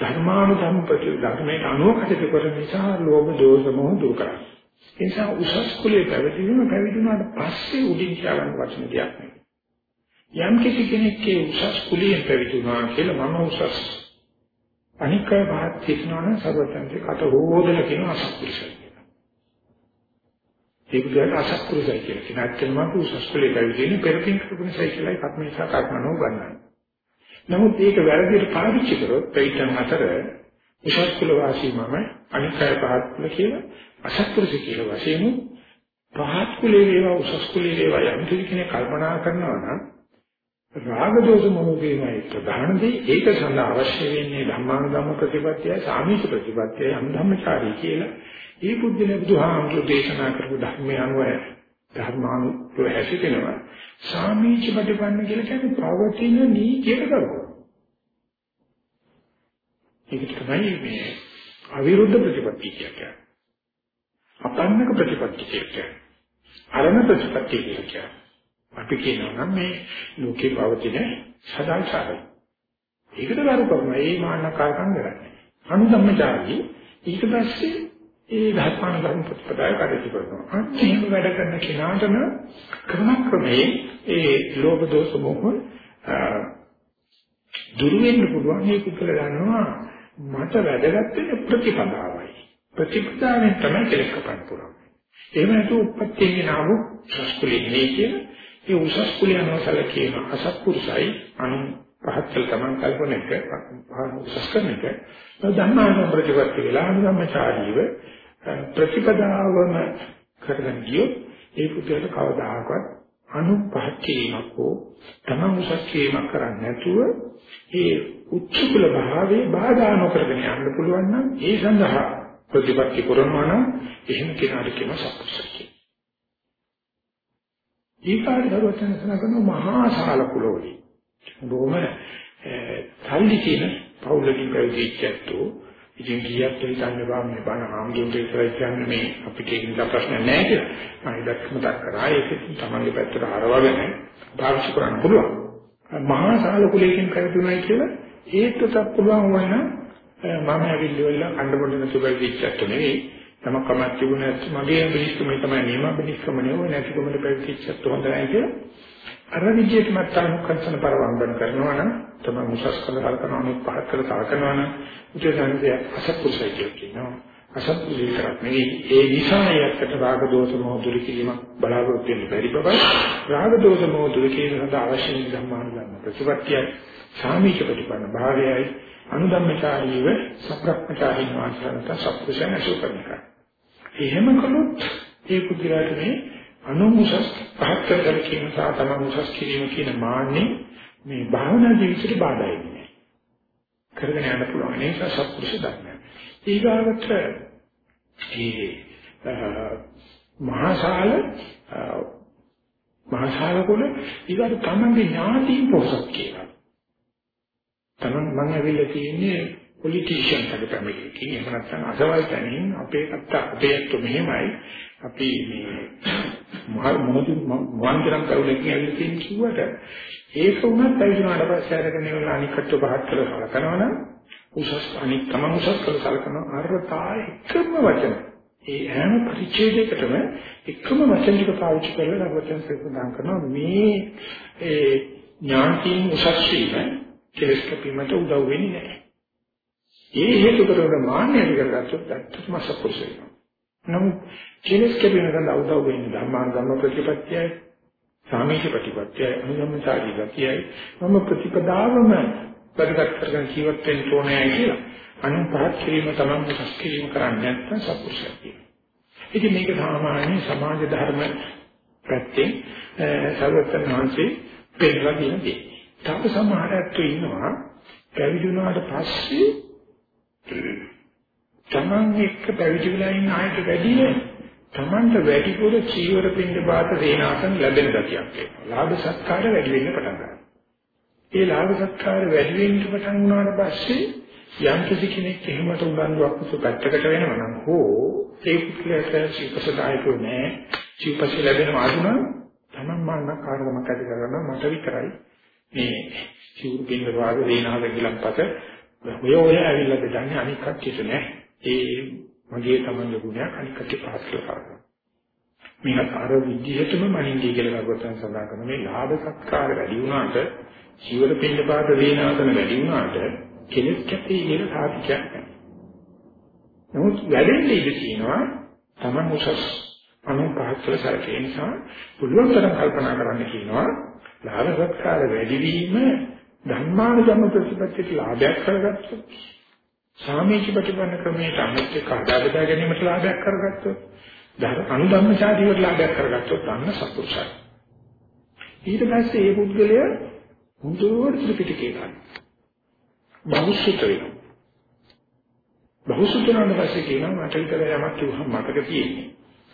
ධර්මානුධම්ම ප්‍රති ධර්මයට අනුව කටයුතු කරන නිසා ලෝභ දෝෂ මොහ දුරු කරන්නේ. ඒ නිසා උසස් කුලයේ පැවිදිවීම පැවිදුණාට පස්සේ උඩින් කියවන්න වචන දෙයක් නෙවෙයි. යම් කිසි කෙනෙක්ගේ උසස් කුලයෙන් පැවිදුණා කියලා මම උසස් අනික භාත් තිස්නවන සර්වතන්ත්‍රේ කට හොදලා කියන අසත්පුරුෂය. ඒක කියන අසත්පුරුෂය කියලා කියන ඇත්තම උසස් කුලයේ පැවිදෙන්නේ පෙරපින් කරපු නිසා කියලායි කර්මේශා කර්මනෝ ගන්නවා. නමුත් ඒක වැරදියට පාවිච්චි කරොත් පිටන් අතර උසස් කුල වාසී මම අනිකය පහත් කුල කියලා අසත්පුරුෂ කියලා වශයෙන් පහත් කුලේ වේවා උසස් කුලේ වේවා යම් කෙනෙක් කල්පනා කරනවා නම් රාග දෝෂ මොහොතේමයි ප්‍රධාන දේ ඒක සඳහා අවශ්‍ය වෙන්නේ ධම්මානුධම්ම ප්‍රතිපත්තියයි සාමීච ප්‍රතිපත්තියයි අනුධම්මචාරී කියලා. ඒ බුද්ධින බුදුහාමුදුරු දේශනා කරපු ධර්මය අනුව ධර්මානුකූල හැසිරෙනවා. සාමීච ප්‍රතිපන්න කියලා කියන්නේ පවතින නීතියට කරනවා ඒක තමයි මේ අවිරුද්ධ ප්‍රතිපත්තිය කියන්නේ. අපන්නක ප්‍රතිපත්තිය කියන්නේ. අරණ ප්‍රතිපත්තිය කියන්නේ. අපි කියනවා නම් මේ ලෝකේ පවතින සදාචාරය. ඒකට කරු කරනවා. ඒ මානකාරකම් කරන්නේ. අනුධම්මචාරී ඊට පස්සේ ඒ ධර්මාන ධර්ම ප්‍රතිපදාය කටයුතු කරනවා. අන්තිම වැඩ කරන කෙනාටම ක්‍රමක්‍රමයෙන් ඒ ලෝභ දෝෂ මොහ දුරු වෙන්න පුළුවන් මේ කුකල ගන්නවා මට වැදගත් වෙන්නේ ප්‍රතිපදාවයි. ප්‍රතිපදාවෙන් තමයි කෙලෙස් කපන්න පුළුවන්. එහෙම නැතුව උපත්යෙන් නාමු සස්කුලේ නේ කියන ඒ උසස් කුලියනවසල කියන අසත්පුරුසයි අනු පහත්කල් තමන් කල්පනෙක උසස් කරනක ධර්මාන ප්‍රතිපත්ති වෙලා අනුගමචාරීව ප්‍රතිපදාවම කරගෙන ගියොත් ඒ පුතේට කවදාහක්වත් අනු පහත් කිරීමක් හෝ තමන් උසස් කිරීමක් කරන්නේ නැතුව ඒ උච්ච කුල භාවයේ බාධා නොකරගෙන යන්න පුළුවන් නම් ඒ සඳහා ප්‍රතිපත්ති කරනවා නම් එහෙම කෙනාට කියන සත්පුරුෂය ඊකාට දරුවචන සනකන මහා ශාල කුලවලි. බොහොම සල්ලි කියන පෞලකින් පැවිදිච්චතු ඉතින් ගියත් හිතන්නේ බා මේ බණ ආම්දුන්ට ඉස්සරහ කියන්නේ මේ අපිට ඒක නිසා ප්‍රශ්න නැහැ කියලා. මම දැක්ක මතක් කරා ඒක තමන්ගේ පැත්තට හරවගෙන පාවිච්චි කරන්න පුළුවන්. මහා ශාල කුලයකින් පැවිදුණයි කියලා ඒත්ට පුළුවන් වුණා මම ඇවිල්ලා කණ්ඩ පොඩි නැතු පැවිදිච්චතු නෙවෙයි තම කමක් තිබුණ නැති මගේ බිනිස්කම තමයි නියම බිනිස්කම නෙවෙයි නැතිකමද පැවිදිච්චත් හොඳ නැහැ කියලා. අර විදියට මත්තන කන්සන පරවම්බන කරනවා නම් තමයි මුසස් කළ කල්පනා අනුත් පහත් කළ සාකනවා නම් උචේසන්දේ අසත්පුරුෂය කියනවා. අසත්පුරුෂය කරන්නේ ඒ නිසා යකට රාග දෝෂ මොහ දුරු කිරීම බලාපොරොත්තු වෙන්න බැරි බවයි රාග දෝෂ මොහ දුරු කිරීම සඳහා අවශ්‍ය ධර්මානුගමන ප්‍රතිපත්තියයි සාමීච ප්‍රතිපන්න භාවයයි අනුධම්මචාරීව සබ්‍රක්මචාරීන් වහන්සේලාට සත්පුරුෂයන් අසු කරනවා එහෙම කළොත් ඒ පුද්ගලයාට මේ අනුමුසස් පහත් කරගන්න කියන සහ තමන් උසස් කිරීම කියන මාන්නේ මේ භාවනා ජීවිතේට බාධා වෙන්නේ කරගෙන යන්න පුළුවන් ඒ නිසා සත්පුරුෂ ධර්මය. ඊගාවට ඒ මහාශාල මහාශාල කුල ඊගාට තමන්ගේ ඥාතීන් පොසත් කියලා. තමන් මම ඇවිල්ලා තියෙන්නේ පොලිටිෂියන් කෙනෙක් පැමිණි. එහෙම නැත්නම් අසවල් තැනින් අපේ අත්ත අපේ අත්තු මෙහෙමයි. අපි මේ මොහොතින් වන්දනම් කරුණකින් ඇවිල්ලා තියෙන කිව්වට ඒක උනත් පැවිදුනාට පස්සේ අරගෙන ඉවරලා අනිකට පහත් කරලා සලකනවනම් උසස් අනිත් තමන් උසස් කරලා සලකනවා අරතා එකම වචන. ඒ හැම පරිච්ඡේදයකටම එකම වචන ටික පාවිච්චි කරලා වචන සෙන්දාන් කරනවා මේ ඒ ඥානකින් උසස් වීම කෙලස් කැපීමට උදව් වෙන්නේ නැහැ. ඒ හේතු කරගෙන මාන්නය ඇති කරගත්තොත් ඇත්තටම සපොස් වෙනවා. නමුත් කෙලස් කැපෙන සඳහා උදව් වෙන්නේ ධර්මාංගම ප්‍රතිපත්තියයි, සාමීච ප්‍රතිපත්තියයි, අනුගමනසාරී ගතියයි. මම ප්‍රතිපදාවම ප්‍රතිගත කරගෙන ජීවත් වෙන්න ඕනේ කියලා. අනුපහත් කිරීම තමයි සස් කිරීම කරන්නේ නැත්නම් සපොස්යක් කියනවා. ඉතින් මේක සාමාන්‍ය සමාජ ධර්ම පැත්තෙන් සර්වත්‍න වහන්සේ පෙන්නලා දෙන දේ. තව සමහර අත්තු ඉන්නවා පැවිදි වුණාට පස්සේ තමන් එක්ක පැවිදි වෙලා ඉන්න ආයත වැඩි තමන්ට වැඩිපුර චීවර පින්ඩ බාත දේනාසන් ලැබෙන ගතියක් එනවා. ලාභ සත්කාර වැඩි වෙන්න පටන් ගන්නවා. ඒ ලාභ සත්කාර වැඩි වෙන්න පටන් වුණාට පස්සේ යම් කිසි කෙනෙක් එහෙමට උනන්දුවක් උස පැත්තකට වෙනවා නම් හෝ ඒ කුලයට සිපසදායකෝ නෑ. සිපස ලැබෙන ආදුන තමන් මාන්න කාර්යමක් ඇති කරගන්න මට විතරයි මේ චීවර පින්ඩ බාත දේනාසන් ගිලම්පත ඔය ඔය ඇවිල්ලා දෙන්නේ අනික් කට්ටියට නෑ. ඒ මගේ තමන්ගේ ගුණයක් අනික් කට්ටිය පාස් කරලා මේක අර විදිහටම මනින්දී කියලා ගොතන් සඳහන් කරන මේ ලාභ සත්කාර වැඩි වුණාට ජීවන පින්නපාත වේනාසන වැඩි වුණාට කෙලෙස් කැපී ඉන්න සාධිකයක් නැහැ. නමුත් වැඩෙන්නේ ඉඳ තියෙනවා තමන් උසස් අනුපාතල සැලකේ නිසා පුළුවන් තරම් කල්පනා කරන්න කියනවා ලාභ සත්කාර වැඩි වීම ධර්මානුගම ප්‍රතිපත්තියට ලාභයක් කරගත්තොත් සාමීච ප්‍රතිපන්න ක්‍රමයට අනිත් එක හදාගදා ගැනීමට ලාභයක් කරගත්තොත් ධර්ම අනුධම්මචාරීවට ලාභයක් කරගත්තොත් අන්න සතුටුයි. ඊට පස්සේ මේ පුද්ගලයා හොඳට ත්‍රිපිටකේ ගන්න. බහුසුත වෙනවා. බහුසුත වෙනාට පස්සේ කියනවා මට විතර යමක් කිව්වම මතක තියෙන්නේ.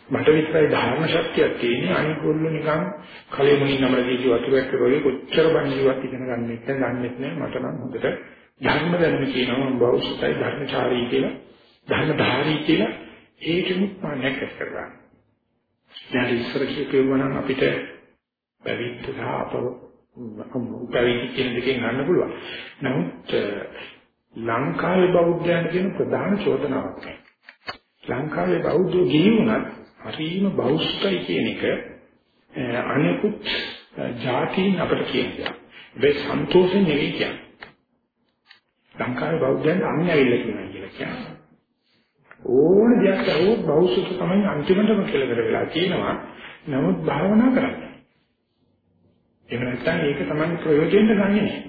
මට විතරයි ධාරණ ශක්තියක් තියෙන්නේ අනිකොල්ලෝ නිකන් කලෙමුණින් නමල දීකි වතුරක් කරෝගේ කොච්චර බණියවත් ඉගෙන ගන්නෙත් නැහැ ගන්නෙත් නැහැ මට නම් හොඳට ධර්ම දැනුම කියනවා බෞසුතයි ධර්මචාරී කියලා ධර්මධාරී කියලා ඒකෙමුත් මාන්නයක් ඇති කරගන්න. දැන් ඉස්සර කියපුවා නම් අපිට පැවිද්ද සහ අපව පැවිදි කියන දෙකෙන් ගන්න පුළුවන්. නමුත් ලංකාවේ බෞද්ධයන් කියන ප්‍රධාන චෝදනාවක් නැහැ. ලංකාවේ බෞද්ධ ගිහි වුණත් හරිම බෞද්ධයි කියන එක අනෙකුත් ජාතීන් අපිට කියනවා. ඒ සන්තෝෂෙන් නෙවෙයි කියන්නේ. ලංකාවේ බෞද්ධයන් අන්න ඇවිල්ලා කියනවා කියලා කියනවා. ඕන දෙයක් අහුවොත් බෞද්ධ තමයි අන්තිමටම කෙලවර වෙලා තියෙනවා. නමුත් භාවනා කරන්නේ. එහෙම නැත්නම් ඒක තමයි ප්‍රයෝජනෙට ගන්නෙ නෑ.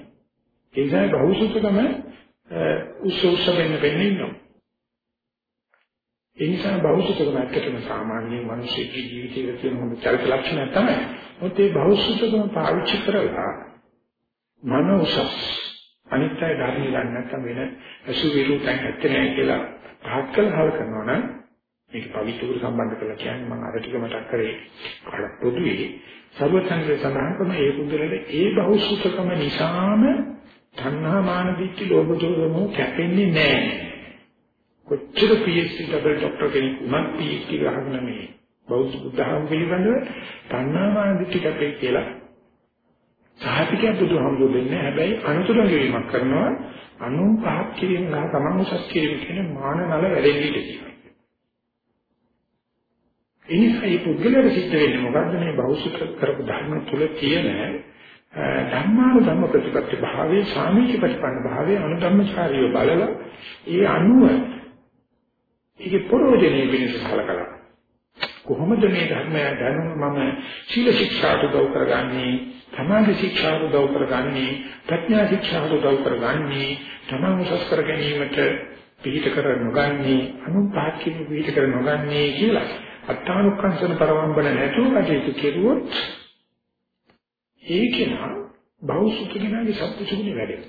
ඒ නිසා බෞද්ධකම උස්ස උස්ස වෙන්න වෙන්නේ ඉන්නවා. ඒ නිසා බෞද්ධකම ඇත්තටම සාමාන්‍ය මිනිස්සුගේ ජීවිතයේ තියෙන හොඳ චරිත ලක්ෂණයක් තමයි. මොකද ඒ බෞද්ධකම පාවිච්චි කරලා මන උසස් අනිත්‍ය ධර්ම ගන්න නැත්නම් වෙන අසු විරුතන් ඇත්තේ නැහැ කියලා පහත් කළ හර කරනවා නම් මේක පවිත්‍ර සම්බන්ධ කරලා කියන්නේ මම අර ටික මතක් කරේ කාල පොදුවේ සර්වසංගය සඳහන් කරන ඒ පුද්ගලයාට ඒ බහුසුතකම නිසාම තණ්හා මාන දිට්ඨි ලෝභ දෝෂම කැපෙන්නේ නැහැ. කොච්චර PhD ඩබල් ડોක්ටර් කෙනෙක් වුණත් PhD ගහගෙන මේ බෞද්ධ බුද්ධහම පිළිබඳව තණ්හා මාන දිට්ඨි කැපේ කියලා සාහිතිකයක් බුදුහාමුදුරු දෙන්නේ. හැබැයි අනුතුරු වීමක් කරනවා. අනුන් පහක් කිරීම ගහ තමන් උසස් කිරීම කියන මාන නල වැඩෙන්නේ කියලා. එනිසා මේ පුද්ගලයාට සිද්ධ වෙන්නේ මොකද්ද? මේ බෞද්ධ කරපු ධර්ම තුල තියෙන ධර්මානුධම්ම ප්‍රතිපත්ති භාවයේ සාමීච ප්‍රතිපන්න භාවයේ අනුධම්මචාරිය බලලා ඒ අනුව ඒකේ ප්‍රෝජනේ වෙනස සලකලා කොහොමද මේ ධර්මය දැනුම මම සීල ශික්ෂාට උදව් කරගන්නේ සමාධි ශික්ෂාට උදව් කරගන්නේ ප්‍රඥා ශික්ෂාට උදව් කරගන්නේ තමන් උසස් කර ගැනීමට පිළිට කර නොගන්නේ අනුපාත කිරීම පිළිට කර නොගන්නේ කියලා අට්ඨානුක්කංශන පරවම්බන නැතුව කටයුතු කෙරුවොත් ඒකේන බෞසුතුකෙනාගේ සත්‍යසුගුණ වැඩේ.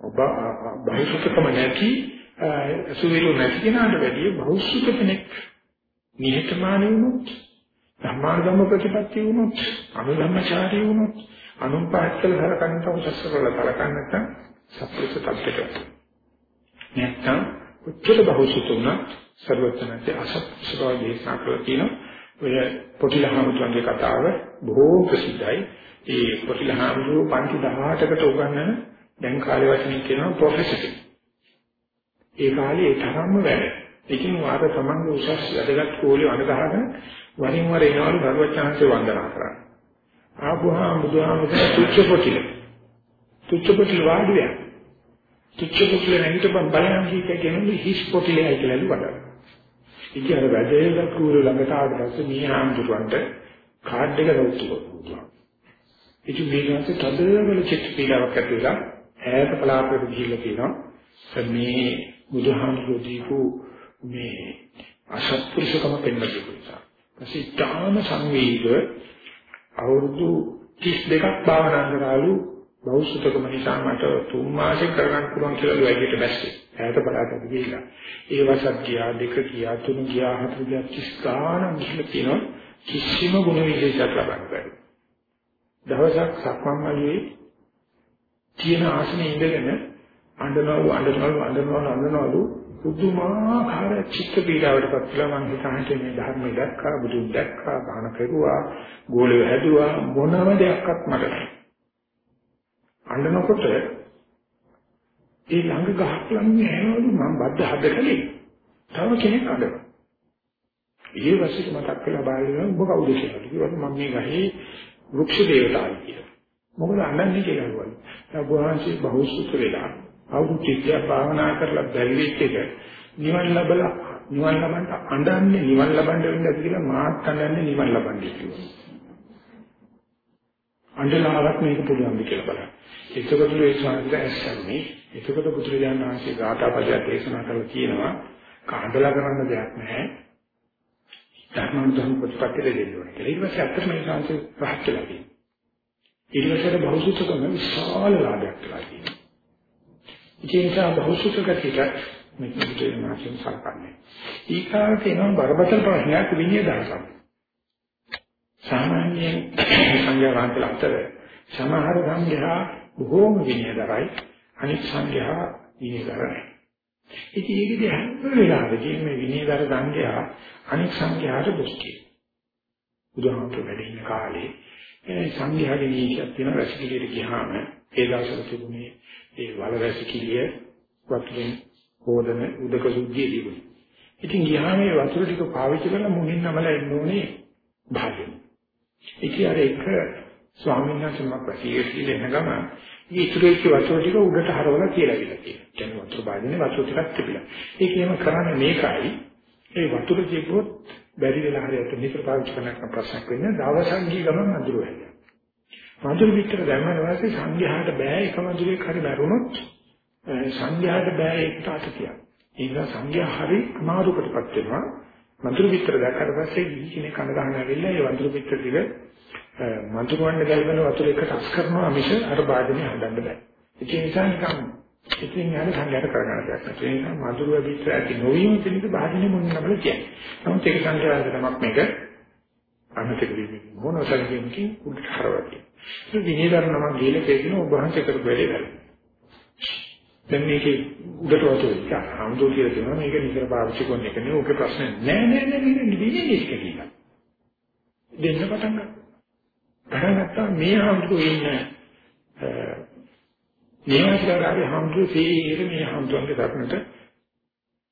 ඔබ බෞසුතකම නැති සුවිරු නැති කෙනාට වැඩිය බෞසුත කෙනෙක් නිහතමානී වුණොත් ධර්මානුගම ප්‍රතිපත්ති වුණොත් අනුධම්මචාරී වුණොත් අනුපාත්තල හරකන්න උසස් කරලා කරකන්න නැත්නම් සත්‍යස තත්ත්වයට නැත්නම් උච්චත බෞසුත වුණත් සර්වඥාන්සේ අසත්‍යව දේශනා කළා කියන ඔය පොටිලහාමුදුරන්ගේ කතාව බොහෝ ප්‍රසිද්ධයි. ඒ පොටිලහාමුදුරුව පන්ති 18කට උගන්වන දැන් කාලේ වචනින් කියනවා ප්‍රොෆෙසර්. ඒ කාලේ ඒ තරම්ම වැඩ. ඉතින් වාද සමංග උසස් වැඩගත් කෝලිය අනගහගෙන වරින් වර එනවලු සර්වඥාන්සේ වන්දනා කරා. ආපුහා බුදුහාමුදුරුවෝ තුච්ච පොටිල. තුච්ච පොටිල වාඩිය. තුච්ච පොටිල නැගිටපන් බලයන් කීක කියනලු හිස් පොටිලයි කියලා වඩා. ඉතින් අර වැඩේක කූර ළඟට ආවට පස්සේ මේ ආම්දුරන්ට කාඩ් එක රවුතු කරනවා. ඉතින් මේකත් තදවල චිත්ත පීඩාවක් ඇති වෙලා ඈත පලාපෙට ගිහිල්ලා කියනවා මේ බුදුහාමුදුරුවෝ දීපු මේ අසත්පුරුෂකම පෙන්වන්න නිසා. ඊපස්සේ තාම සංවේග අවුරුදු 32ක් භාවනා කරාලු බෞද්ධකම නිසා මට තුන් මාසෙක කරගන්න පුළුවන් කියලා ලෝකෙට බැස්සේ. ඈත බලකට ගිහිල්ලා. ඒ වසක් ගියා දෙක ගියා තුන ගියා හතර ගියා කිස් ගානක් ගිහලා තියෙනවා කිසිම ගුණ විශේෂයක් ලබන්න බැරි. දවසක් සක්මන්මල්ලේ තියෙන ආසනේ ඉඳගෙන අඬනවලු අඬනවලු අඬනවලු අඬනවලු පුදුමාකාර චිත්ත පීඩාවටපත් වෙලා මම හිතන්නේ මේ ධර්මය දැක්කා බුදුන් දැක්කා බාන කෙරුවා ගෝලිය හැදුවා මොනම දෙයක්වත් මට නැහැ. අඬනකොට ඒ ළඟ ගහක් ළඟ ඇහෙනවලු මම බද්ද හදකලේ. තව කෙනෙක් අඬනවා. ඊයේ වස්සේ මතක් කළා බාලිනවා ඔබ කවුද කියලා. කිව්වා මම මේ ගහේ වෘක්ෂ දේවතාවයි කියලා. මොකද අඬන්නේ කියලා කිව්වා. සබ්වහන්සේ බහුසුත වෙලා අවුරුදු 30ක් භාවනා කරලා බැරි වෙච්ච එක නිවන් ලැබලා නිවන් ලබන්න අඬන්නේ නිවන් ලබන්න වෙන්නේ කියලා මාත් අඬන්නේ නිවන් ලබන්න කිව්වා. අඬලාවත් මේක පුළුවන් කියලා බලන්න. එතකොට මේ ස්වාමීන් ඇස්සන්නේ එතකොට බුදුරජාණන් වහන්සේ ගාථාපදයක් දේශනා කරලා කියනවා කාණ්ඩලා කරන්න දෙයක් නැහැ. ධර්මානුධර්ම ප්‍රතිපත්තිය දෙන්න ඕනේ කියලා. ඊට පස්සේ අත්‍තරම මේ සංසය පහත් වෙලා තියෙනවා. ඊට පස්සේ බහුසුතකම විශාල ලාභයක් කියලා කියනවා. ඒ නිසා බහුසුතක පිට මේ බුදුරජාණන් සලකන්නේ. ඊකාට එනවා බරපතල ප්‍රශ්නයක් විනය දහසක්. සාමාන්‍යයෙන් සංඝයා වහන්සේලා අතර සමහර සංඝයා බොහෝම විනයදරයි අනිත් සංඝයා විනයදර නැහැ. ඉතින් ඒකදී හැම වෙලාවෙදීම මේ විනයදර සංඝයා අනිත් සංඝයාට දුක් කියනවා. බුදුහාමුදුරු වැඩ ඉන්න කාලේ ඒ සංඝයාගේ නීතියක් තියෙන රැසිකිලියට ගියාම ඒ දවස්වල තිබුණේ ඒ වල රැසිකිලිය වතුරෙන් හොදන උදක සුද්ධිය තිබුණේ. ඉතින් ගියාම මේ වතුර ටික පාවිච්චි කරලා මුලින් නමලා එන්න ඕනේ භාගෙන්. ඉතින් අර එක ස්වාමීන් වහන්සේ මම ප්‍රතිශීල එන ගම මේ ඉතුරු වෙච්ච වතුර ටික උඩට හරවලා කියලා දීලා තියෙනවා. කියන්නේ වතුර බාන්නේ වතුර ටිකක් තිබිලා. ඒකේම කරන්නේ මේකයි. ඒ වතුර ජීවොත් බැරි වෙලා හරියට නිතර පාවිච්චි කරන ප්‍රශ්නයක් වෙන්නේ දවසක් ගිය ගමන් අඳුර වෙනවා. මధుර පිටර දැම්මම වාසේ සංඝයාට බෑ එක මధుරෙක් හරි බැරුණොත් සංඝයාට බෑ එකට අතතියක්. ඒ නිසා සංඝයා හරි අමාරුකටපත් වෙනවා. මధుර පිටර දැක්කට පස්සේ ඉන්නේ කන ගහන වෙලා ඒ වඳුරු පිටර දිග මధుර වන්න ගල්වන වතුර එකට අස් කරනවා මිස අර බාධනේ හදන්න බෑ. ඒ නිසා නිකන් ඉතින් යන සංඝයාට කරගන්න දෙයක් නැහැ. ඒ නිසා මధుර පිටර ඇති නොවීම පිළිබඳ බාධනේ මොන නම් කියන්නේ. නමුත් ඒක සංඝයාට තමයි මේක අමතක වෙන්නේ. මොනවා සංකේතකින් උඩට හරවන්නේ. ඒ විනීතරනම ගිහලා කියන ඔබ වහන්සේ කරපු වැඩේ වැරදි. දැන් මේකේ උඩට වතුර ඉච්ච ආම්දෝ කියලා කියනවා මේක නිතර පාවිච්චි කරන එක නෙවෙයි ඔගේ ප්‍රශ්නේ නෑ නෑ නෑ මේක විනීත එක කියලා. දෙන්න පටන් ගන්නවා. පටන් ගත්තා මේ හම්දුරු ඉන්න නිවාසකාරී හම්දුරු තීර මේ හම්දුන්ගේ දක්නට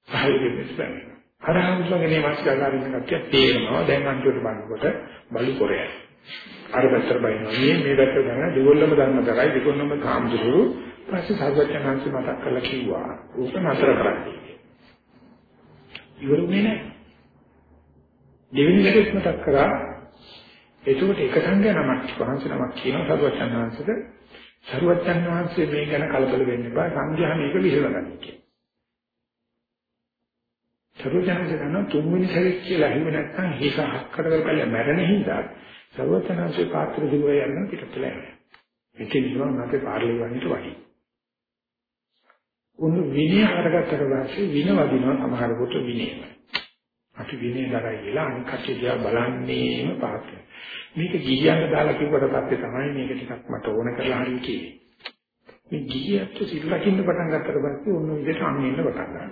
සහාය දෙන්න බෑ. අර හම්දුන්ගේ නිවාසකාරී ඉන්නකත් තේරෙනවා දැන් අන්තිමට බලනකොට බලු කොරයයි. අර පැත්තට බයිනවා. මේ මේ පැත්තට ගන්න දෙගොල්ලම ධර්ම කරයි දෙගොල්ලම හම්දුරු පස්සේ සර්වඥාන්සේ මතක් කරලා කිව්වා. උක නතර කරන්නේ. ඉවරුනේ නැහැ. දෙවෙනි දවස් මතක් කරා එතකොට එක සංඝයා නමක් වහන්සේ නමක් කියනවා සරුවචන් වහන්සේට සරුවචන් වහන්සේ මේ ගැන කලබල වෙන්න එපා සංඝයා මේක විසඳගන්න කියලා. සරුවචන්සේ කරන තුන්වෙනි සැරේ කියලා හිම නැත්නම් හිස හක්කට කරලා මැරෙන හින්දා සරුවචන්සේ පාත්‍ර දිගව යන්න පිටතලා යනවා. ඒකේ නිකන් නැතේ පාර්ලි වන්නට වඩි. උන් විනය අරගත්තට පස්සේ වින වදිනවා සමහර කොට විනයම. අපි විනය දරයි කියලා අනිත් කටේ දිහා බලන්නේම පාත්‍රය. මේක ගිහියන්ට දාලා කිව්වට පස්සේ තමයි මේක ටිකක් මට ඕන කරලා හරි කියේ. මේ ගිහියත් සිල් රකින්න පටන් ගත්තට පස්සේ ඔන්න විදිහට අන්න ඉන්න පටන් ගන්නවා.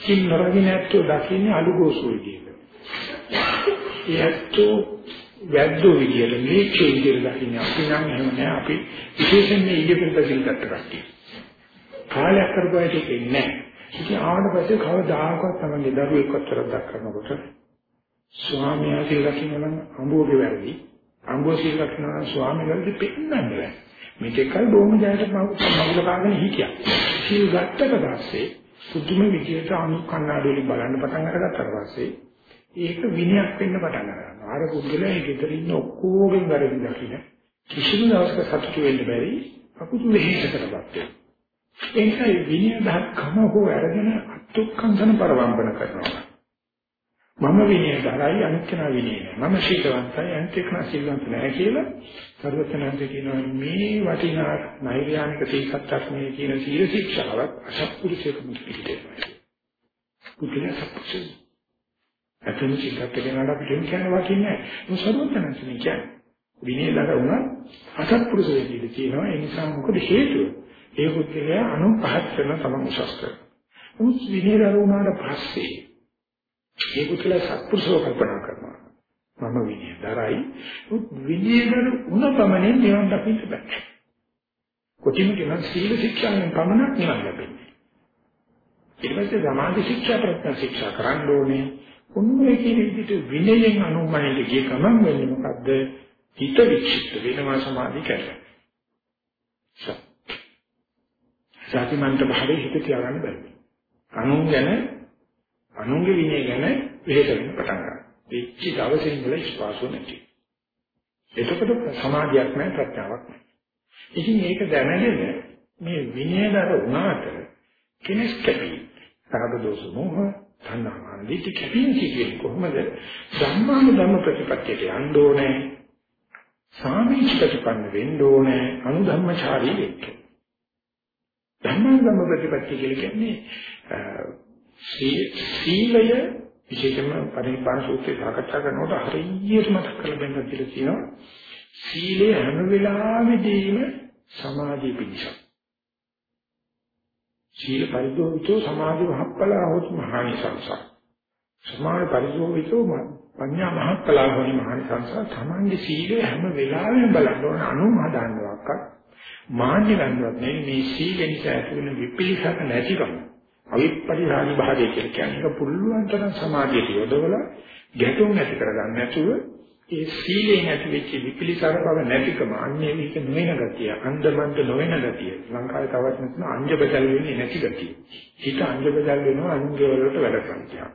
සිල් නරගින ඇත්තෝ දකින්නේ අලුගෝසු විදියට. ඒත්තෝ වැද්දෝ විදියට මේකේ විදියට දකින්නේ අපි නම් එහෙම නෑ අපි විශේෂයෙන් මේ ඊයේ පිට සිල් ගත්ත කට්ටිය. කාලයක් කරපුවාට ඒක ඉන්නේ නෑ. ඉතින් ආවට පස්සේ කවදාකවත් තමයි දරුවෙක් අතර දක්වනකොට ස්වාමියා කියලා කියනනම් අඹුවගේ වැරදි. අඹුව කියලා කියනවා ස්වාමී වැරදි පෙන්නන්නේ නැහැ. මේකයි බොහොම ජයයට මගුල කාගෙන හිටියා. සීල් ගත්තට පස්සේ පුදුම විදියට අනු කන්නාඩි වලින් බලන්න පටන් අරගත්තාට පස්සේ ඒක විනයක් වෙන්න පටන් ගන්නවා. අර පුදුලේ ගෙදර ඉන්න ඔක්කොගෙන් වැරදි දකින්න කිසිම දවසක සතුටු වෙන්න බැරි අකුතු වෙහෙසකටපත් වෙනවා. ඒ නිසා විනය ධර්ම හෝ අරගෙන අත්ුක්කංශන පරවම්බන කරනවා. මම විනය දරයි අනිත් කෙනා විනය නෑ. මම ශීලවන්තයි අනිත් කෙනා ශීලවන්ත නෑ කියලා සර්වඥාන්සේ කියනවා මේ වටිනා නෛර්යානික තීසත්ත්මයේ කියන සීල ශික්ෂාවක් අසත්පුරුෂයෙකු පිළිදෙනවා. පුදුලේ සත්පුරුෂය. අතන සිද්ධාර්ථ කෙනාට අපිට කියන්න වටින්නේ නෑ. මොකද සර්වඥාන්සේ කියන්නේ විනය දරුණා අසත්පුරුෂ වෙන්නේ කියනවා. ඒ නිසා මොකද හේතුව? ඒ පුද්ගලයා අනුපහත් කරන තමන් උසස් කරනවා. උස් විනය දරුණාට පස්සේ ඒ පුතල සත්පුරුෂව කල්පනා කරනවා. මම විනය දරයි. උත් විනයදර උන පමණින් නිවන් දකින්න බෑ. කොටිම කියන සීල ශික්ෂාවෙන් පමණක් නිවන් ලැබෙන්නේ. ඊට පස්සේ සමාධි ශික්ෂා ප්‍රඥා ශික්ෂා කරන්න ඕනේ. උන්වයේ කියන විදිහට විනයෙන් අනුමතයට ගිය ගමන් වෙන්නේ මොකද්ද? හිත විචිත්ත වෙනවා සමාධි කරලා. සාතිමන්ත භාවයේ හිත තියාගන්න බැහැ. අනුන් ගැන අනුන්ගේ විනය ගැන වෙහෙස වෙන්න පටන් ගන්නවා. වෙච්ච දවසේ ඉඳලා විශ්වාසු නැති. එතකොට සමාධියක් නැහැ ප්‍රඥාවක් නැහැ. ඉතින් මේක දැනගෙන මේ විනයදර වුණාට කෙනෙක් කැපි. රාග දෝෂ මොහ තණ්හාමාන දිටි කැපින් කියන්නේ කොහොමද? ධම්මාන ධම්ම ප්‍රතිපත්තියට යන්න ඕනේ. සාමීච ප්‍රතිපන්න වෙන්න ඕනේ. අනුධම්මචාරී වෙන්න. ධම්මාන ධම්ම ප්‍රතිපත්තිය කියන්නේ සීලය විශේෂයෙන්ම පරිපාලන සූත්‍රය සාකච්ඡා කරනකොට හරියට මතක් කරලා දෙන්න කියලා කියනවා සීලය හැම වෙලාවෙදීම සමාධිය පිණිස සීල පරිදෝවිතෝ සමාධි මහප්පලා හොත් මහානිසංස. සමාධි පරිදෝවිතෝ පඤ්ඤා මහප්පලා හොත් මහානිසංස. තමන්ගේ සීලය හැම වෙලාවෙම බලන්න ඕන. අනුම හදාන්නවක් මාන්‍ය ගන්නවත් නෙවෙයි. මේ සීල නිසා ඇති වෙන විපිලිසක නැතිකම. අවිපරිහානි භාවය කියලා කියන්නේ ඒක පුළුවන් තරම් සමාධියට යොදවලා ගැටුම් නැති කරගන්න නැතුව ඒ සීලේ නැති වෙච්ච විපිලිසර බව නැතිකම අන්නේ මේක නොවන ගතිය අන්දමන්ද නොවන ගතිය. ලංකාවේ තවත් නැත්නම් අංජ බදල් වෙන්නේ නැති ගතිය. හිත අංජ බදල් වෙනවා අනුන්ගේ වලට වැඩ කරනවා.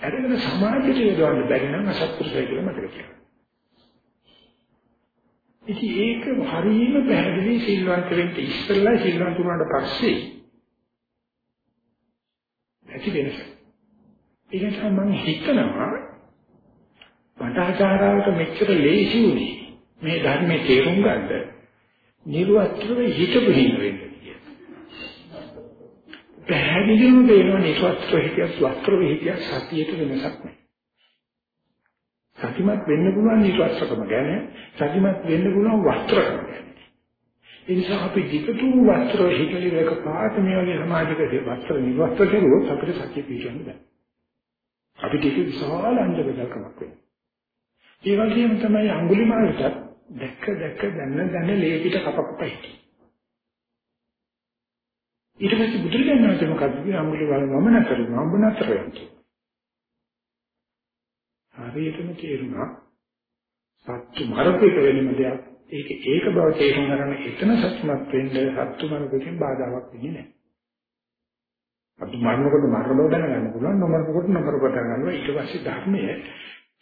ඇදගෙන සමාජයට යොදවන්න බැරි නම් අසත්පුරුෂය කියලා මතක තියාගන්න. ඉතින් ඒක හරියම පැහැදිලි සිල්වන්ත වෙන්න ඉස්සෙල්ලා සිල්වන්ත වුණාට පස්සේ ඇති වෙනස. ඒ නිසා මම හිතනවා වටාචාරාවට මෙච්චර ලේසි උනේ මේ ධර්මයේ තේරුම් ගන්න නිර්වස්ත්‍රව හිතපු හිඳ වෙන්නේ කියලා. පැහැදිලිවම වෙනවා නිර්වස්ත්‍ර හිතියස් වස්ත්‍ර හිතියස් සතියට වෙනසක් නැහැ. සතිමත් වෙන්න පුළුවන් නිර්වස්ත්‍රකම ගැන සතිමත් වෙන්න පුළුවන් වස්ත්‍රකම ගැන. ඒ නිසා අපි විකටු වස්ත්‍ර හිතලි එක පාට මේ වගේ සමාජික වස්ත්‍ර නිවස්ත්‍ර කරුවොත් අපිට සත්‍ය පිළිගන්න බෑ. අපිට ඒක විශාල අංජබදල්කමක් වෙනවා. ඒ වගේම තමයි අඟුලිමාලට දැක්ක දැක්ක දැන්න දැන ලේපිට කපකප හිටියේ. ඊට පස්සේ බුදුරජාණන් වහන්සේ මොකද කිව්වේ අඟුලිමාල මම නතර මම නතර වෙනවා. හරියටම තේරුණා සත්‍ය මරපේක වෙනම දෙයක් ඒක ඒක බව තේරුම් ගන්න එතන සත්‍යමත් වෙන්න සත්තු මනසකින් බාධාවක් වෙන්නේ නැහැ. අපි මරනකොට මරන බව දැනගන්න පුළුවන් නොමරනකොට නොමර බව දැනගන්නවා ඊට පස්සේ ධර්මයේ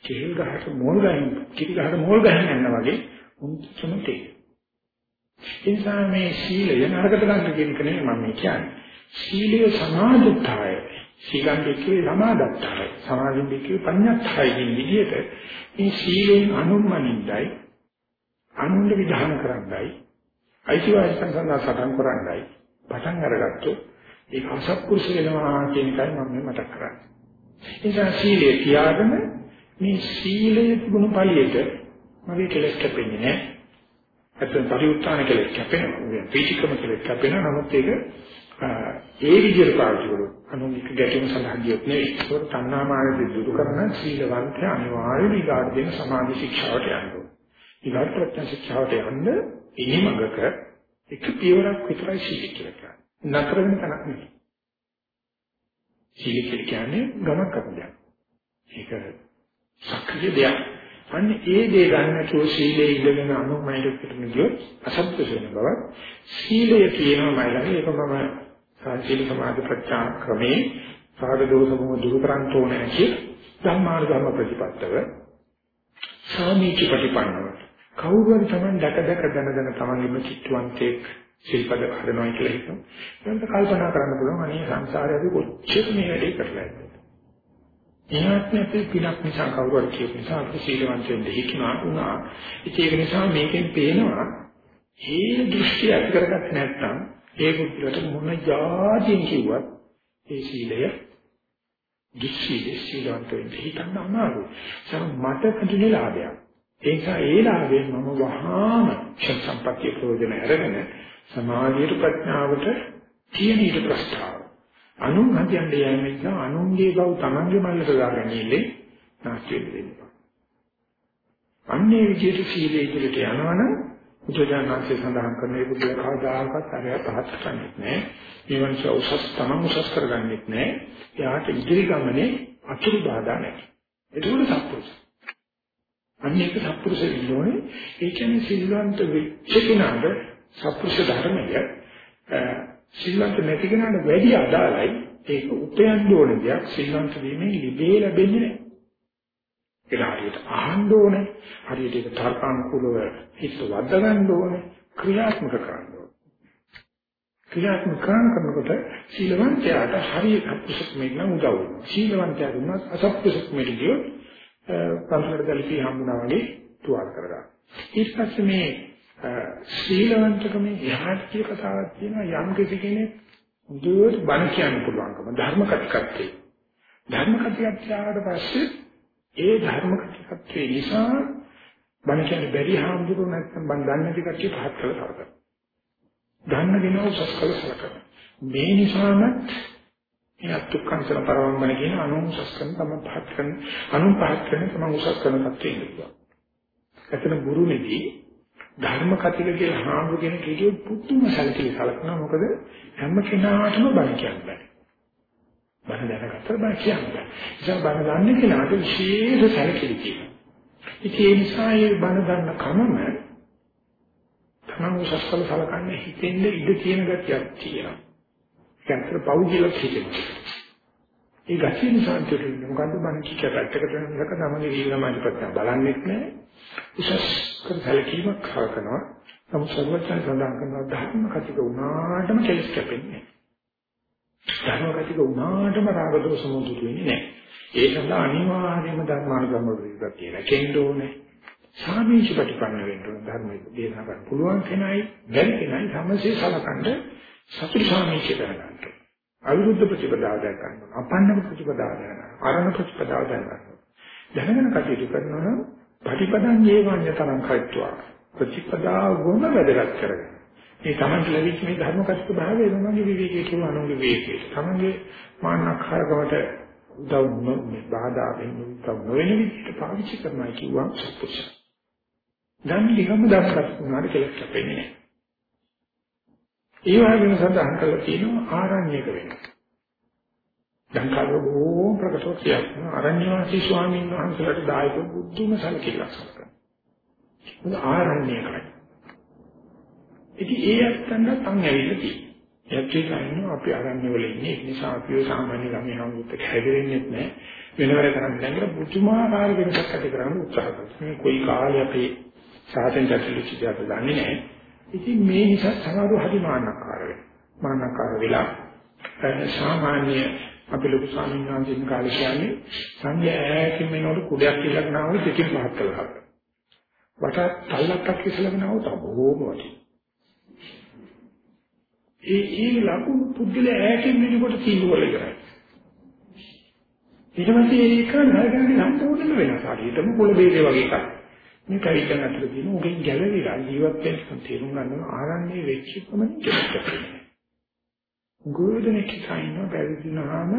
කෙල් ගහට මෝල් ගහින් කිරි ගහට මෝල් ගහින් යනවා වගේ උන්තුම තේරෙනවා. ඒ නිසා මේ සීලය නරකට ගන්න කියන එක නෙමෙයි මම කියන්නේ. සීලය සමාධිත්‍යය සීලං දෙකේ සමාදත්තය සමාධි දෙකේ පඤ්ඤාත්ය කියන විදිහට මේ සීලෙන් අනුමනින්දයි අනුන්ව විධාන කරන්නයි අයිතිවාසිකම් සඳහා සටන් කරන්නයි පටන් අරගත්තොත් ඒක අසත්පුරුෂ වෙනවා කියන එකයි මම මතක් කරන්නේ. ඒ නිසා සීලය තියාගෙන මේ සීලයේ තිබුණු පළියට මගේ කෙලස් කැපෙන්නේ නැහැ. අතන පරිඋත්ථාන කෙලස් කැපෙනවා. පීචිකම කෙලස් කැපෙනවා. නමුත් ඒක ඒ විදිහට පාවිච්චි කරොත් අනුන්ගේ ගැටීම සඳහා ගියොත් නෙවෙයි. ඒක තණ්හාමානෙ දුරු කරන සීලවන්තය අනිවාර්යයෙන් ඊගාට දෙන සමාධි ශික්ෂාවට යනවා. ඊගාට ප්‍රඥා ශික්ෂාවට යන්න ඉනිමඟක එක පියවරක් විතරයි සීල කියලා කියන්නේ. නතර වෙන තැනක් නෙවෙයි. සීල කියන්නේ ගමක් අපදයක්. ඒක සක්‍රිය දෙයක්. අන්න ඒ දේ ගන්නතෝ සීලේ ඉඳගෙන අනුමයට පිටුන ගියොත් අසත්‍ය වෙන බව සීලය කියනවා මයිලගේ ඒක මම සීල සමාධි ප්‍රඥා ක්‍රමේ සාග දෝෂ මොහ දුරු කරන්න ඕනේ කිය ධම්මාර්ගම ප්‍රතිපත්තව සාමීච ප්‍රතිපන්නව කවුරු හරි Taman දැක දැක දන දන Tamanගේම චිත්තවන්තයෙක් ශිල්පද හදනවා කියලා හිතමු. එතන කල්පනා කරන්න පුළුවන් අනේ සංසාරේ අපි කොච්චර මේ වැඩේ කරලා ඉන්නවද? එහෙමත් නැත්නම් පිනක් නිසා කවුරු හරි කියපු නිසා අපි සීලවන්ත වෙන්න හිතුණා වුණා. ඒක නිසා මේකෙන් පේනවා මේ දෘෂ්ටි ඇති කරගත්තේ නැත්නම් ඒ බුද්ධලට මොන જાතියෙන් කිව්වත් ඒ සීලය දුස්සීලේ සීලවන්ත වෙන්න හිතන්න අමාරුයි. ඒක මට කඳුනේ ලාභයක්. ඒ නිසා ඒ ලාභයෙන් මම වහාම ක්ෂණ සම්පත්‍ය ප්‍රයෝජන අරගෙන සමාධියට ප්‍රඥාවට තියෙන ඊට ප්‍රස්තාව. අනුන් හදින්නේ යන්නේ නිසා අනුන්ගේ බව තමන්ගේ මල්ලට දාගන්නේ නැස්ති වෙන්න. අන්නේ විදිහට සීලේ ඉදිරියට යනවනම් බුදුජානනාංශය සඳහන් කරන ඒ බුදු කවදාකවත් අරය පහත් කරන්නේ නැහැ. ඊවන්ස උසස් තමන් උසස් කරගන්නෙත් නැහැ. එයාට ඉදිරි ගමනේ අතුරු බාධා නැහැ. ඒක උඩ සත්පුරුෂ. අනේක සත්පුරුෂ විනෝනේ ඒ කියන්නේ සිල්වන්ත වෙච්ච කෙනාට සත්පුරුෂ ධර්මය සිල්වන්ත නැති කෙනාට වැඩි අදාළයි. ඒක උපයන්න ඕන දෙයක් සිල්වන්ත වීමෙන් ලිබේ ලැබෙන්නේ නැහැ. ඒක හරියට අහන්න ඕනේ. හරියට ඒක තර්කානුකූලව හිත වද්ද ගන්න ඕනේ. ක්‍රියාත්මක කරන්න ඕනේ. ක්‍රියාත්මක කරනකොට සීලවන්තයාට හරියට අපසුක්මෙන් නම් උදව් වෙනවා. සීලවන්තයා දුන්නත් අසප්පසුක්මෙන් ගියොත් පන්සලට දැලිපි හම්බුනා වගේ තුවාල කරගන්න. ඊට පස්සේ මේ සීලවන්තකමේ යහත් කිය කතාවක් තියෙනවා යම් කෙනෙක් දුර බණ කියන්න පුළුවන්කම ධර්ම කතිකත්වේ. ධර්ම කතිකත්වයට පස්සේ ඒ ධර්ම කතිකත්වයේ නිසා බණ කියන්නේ බැරි හාමුදුරුවෝ නැත්නම් බණ දන්නේ නැති කට්ටිය පහත් කළ සලකනවා. දන්න දෙනව උසස් කළ සලකනවා. මේ නිසාම මේ අත්ුක්කංශන පරවම්බන කියන අනුසස් කරන තම පහත් කරන අනු පහත් කරන තම උසස් කරන කට්ටිය ඉන්නවා. එතන ගුරුමෙදී ධර්ම කතික කියලා හාමුදුරුවෝ කෙනෙක් කියුවොත් පුදුම සැලකිලි සලකනවා. මොකද හැම කෙනාටම බණ කියන්නේ. බණ දැනගත්තට බණ කියන්නේ. ඉතින් බණ දන්නේ කෙනාට විශේෂ සැලකිලි තියෙනවා. ඉතින් ඒ නිසා මේ බණ දන්න කමම තමන් උසස්කල සලකන්නේ හිතෙන්ද ඉඳ තියෙන ගතියක් තියෙනවා. කැන්සර් පව් කියලා හිතෙනවා. ඒ ගැටි නිසා තියෙන්නේ මොකද්ද බණ කිච්ච පැත්තකට වෙන මිසක තමන්ගේ ඊළමාදී ප්‍රශ්න බලන්නෙත් නෑ. උසස් කර සැලකීමක් කරනවා. නමුත් සර්වඥයන් සඳහන් කරන ධර්ම කතික උනාටම කෙලස් කැපෙන්නේ. ධර්මගතික වුණාටම රාග දෝෂ මොදුතු වෙන්නේ නැහැ. ඒ සඳහා අනිවාර්යයෙන්ම ධර්මානුගම වේගක් කියලා කෙන්න ඕනේ. සාමීච ප්‍රතිපන්න වෙන්න ඕන ධර්මයේ දේශනා කරන්න පුළුවන් කෙනයි බැරි කෙනයි සමසේ සලකන්න සතුට සාමීච කරගන්න. අවිරුද්ධ ප්‍රතිපදාව දක්වන්න. අපන්න ප්‍රතිපදාව දක්වන්න. අරණ ප්‍රතිපදාව දක්වන්න. දැනගෙන කටයුතු කරනවා නම් ප්‍රතිපදන් ජීවන්‍ය තරම් කයිත්වා ප්‍රතිපදාව ගුණ වැඩගත් කරගන්න. මේ තමන්ට ලැබිච්ච මේ ධර්ම කෂ්ඨ භාවය තමන්ගේ විවේකයේ කියන අනුගේ විවේකයේ තමන්ගේ මානක්ඛරකවට උදව් නොවේ බාධා වෙන්නේ උදව් නොවන විදිහට පාවිච්චි කරනවා කිව්වා සත්‍යය. දැන් ලිගම ධර්ම කෂ්ඨ උනාට කියලා කැපෙන්නේ නැහැ. ඒ වගේම සඳහන් කරලා තියෙනවා ආරණ්‍යක වෙනවා. දැන් කල්පෝ ප්‍රකටව කියනවා අරණ්‍යවාසී ස්වාමීන් වහන්සේලාට දායක බුද්ධිම සැලකිල්ලක් කරනවා. ආරණ්‍යකයි. ඉතින් ඒ අත්තන්ට තන් ඇවිල්ලා තියෙනවා. ඒත් කියනවා අපි ආරණ්‍ය වල ඉන්නේ ඒ නිසා අපි ඔය සාමාන්‍ය ගමේ හමුත් එක්ක හැදෙන්නේ නැහැ. වෙනවර කරන්නේ නැහැ කියලා පුදුමාකාර වෙනසක් ඇති කරන්න උත්සාහ කරනවා. මේ කොයි කාලේ අපි සාතෙන් දැකලිච්ච දෙයක් දන්නේ නැහැ. ඉතින් මේ නිසා සමහරව හරි මානකාර වෙනවා. මානකාර වෙලා සාමාන්‍ය අපි ලොකු ස්වාමීන් වහන්සේන් කාලේ කියන්නේ සංඝයා ඈකින් මෙනකොට කුඩයක් කියලා ගනවලු දෙකෙන් පහත් කළා. වට තල්ලක්ක් ඉස්සලගෙන આવත බොහෝම වටිනවා. ඒ ඒ ලකුණු පුද්ගල ඈකින් මෙනකොට තීන්දුව ඉවරයි. ඊට පස්සේ ඒක නරගන්නේ සම්පූර්ණයෙන්ම වෙනස්. හරියටම කුල බේදේ වගේ එකක්. මේ කයිකන් අතර තියෙන උගෙන් ගැලවිලා ජීවත් වෙන්න තේරුම් ගන්න ආරන්නේ වෙච්ච කමෙන් කෙලෙස් ගෝධනේ කියින බැරිදිනාම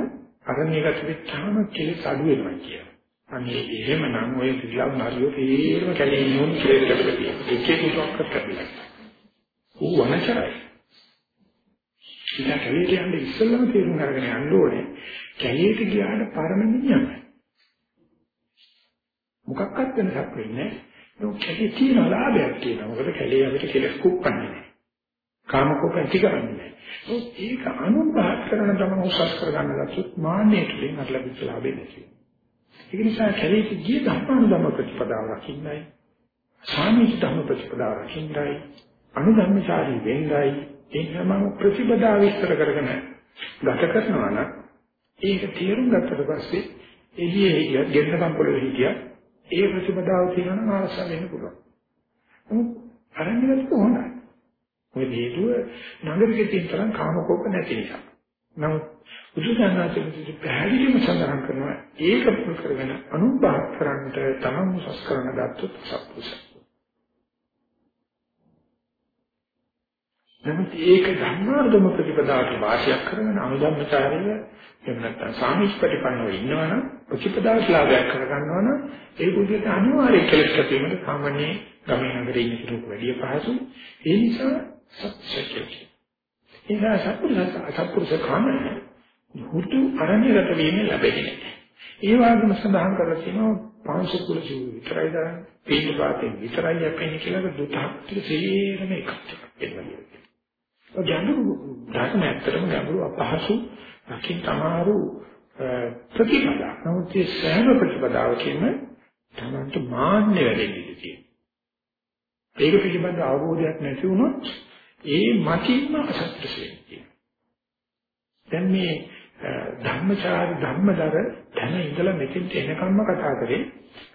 අරණියකට වෙච්චාම කෙලෙස් අඩු වෙනවා කියන. අනේ එහෙමනම් ඔය පිළිලව් නරියෝ තේරම කැලේ නෝන් කෙලෙස් කඩලා තියෙනවා. එකේ කුසක්ක කඩලා. ඌ වනචරයි. ඉතින් කැලේට යන්න ඉස්සෙල්ලම තේරුම් අරගෙන යන්න ඕනේ. කැලේට ගියාට පරම නියම. මොකක්වත් වෙනසක් වෙන්නේ නැහැ. ඒක කැලේ තියෙන ලාභයක් තියෙනවා. මොකද කැලේ අපිට කෙලස් කුප්පන්නේ නැහැ. කාමකෝප ඇති කරන්නේ නැහැ. ඒක අනුභව කරන තමයි උසස් කරගන්න ලක්ෂත් මාන්නේ තුලින් අර ලැබිච්ච ලාභේ නැති. ඒක නිසා කැලේට ගිය ධර්මානුධම ප්‍රතිපදාව රකින්නයි. සාමීච ධර්ම ප්‍රතිපදාව රකින්නයි. අනුධම්මචාරී වෙන්නයි එහෙනම් ප්‍රතිපදා විස්තර කරගෙන ගත කරනවා නම් ඒක තේරුම් ගත්තට පස්සේ එළියේ හිටියත් ගෙන්නපම් පොළවේ හිටියත් ඒ ප්‍රතිපදාව තියෙනවා නම් ආරස වෙන්න පුළුවන්. නමුත් අරන්නේ කොහොමද? ඔය හේතුව නගරකේ තියෙන තරම් කාමකෝප නැති නිසා. නමුත් බුදුසසුනේ පැහැදිලිවම සඳහන් කරනවා ඒක පුරුදු කරගෙන අනුභව කරන්නට තමන් උසස් කරන ගත්තොත් සත්පුරුෂ. නමුත් ඒක ධර්මාර්ගම ප්‍රතිපදාවට වාසියක් කරගෙන අනුධම්මචාරීව එහෙම නැත්නම් සාමිච්චපටිපන්නව ඉන්නවනම් ප්‍රතිපදාවට ලාභයක් කරගන්නවනම් ඒ බුද්ධියට අනිවාර්ය කෙලස් කැපීමට සාමාන්‍ය ගමේ නගරේ ඉන්න කෙනෙකුට වැඩිය පහසු. ඒ නිසා සත්‍යකේ. ඒ නිසා සත්පුරුෂ සත්පුරුෂ කාමනේ හුතු අරණ්‍යගත වීම ලැබෙන්නේ. ඒ වගේම සඳහන් කරලා තියෙනවා පාංශ කුල ජීව විතරයි දාන පිටු පාතේ විතරයි යපෙන්නේ කියලා දුතහත් තේරෙම එකක් වෙනවා. ඔය ගැඹුරු ධර්ම ඇත්තටම ගැඹුරු අපහසු අකින් තමාරු ප්‍රතිපදා. නමුත් ඒ සෑම ප්‍රතිපදාවකින්ම තමන්ට මාන්නේ වැඩෙන්නේ තියෙනවා. ඒක පිළිබඳ අවබෝධයක් නැති වුණොත් ඒ මතින්ම අසත්‍යසෙ කියනවා. දැන් මේ ධර්මචාරි ධර්මදර දැන ඉඳලා මෙතෙන්ට එනකම්ම කතා කරේ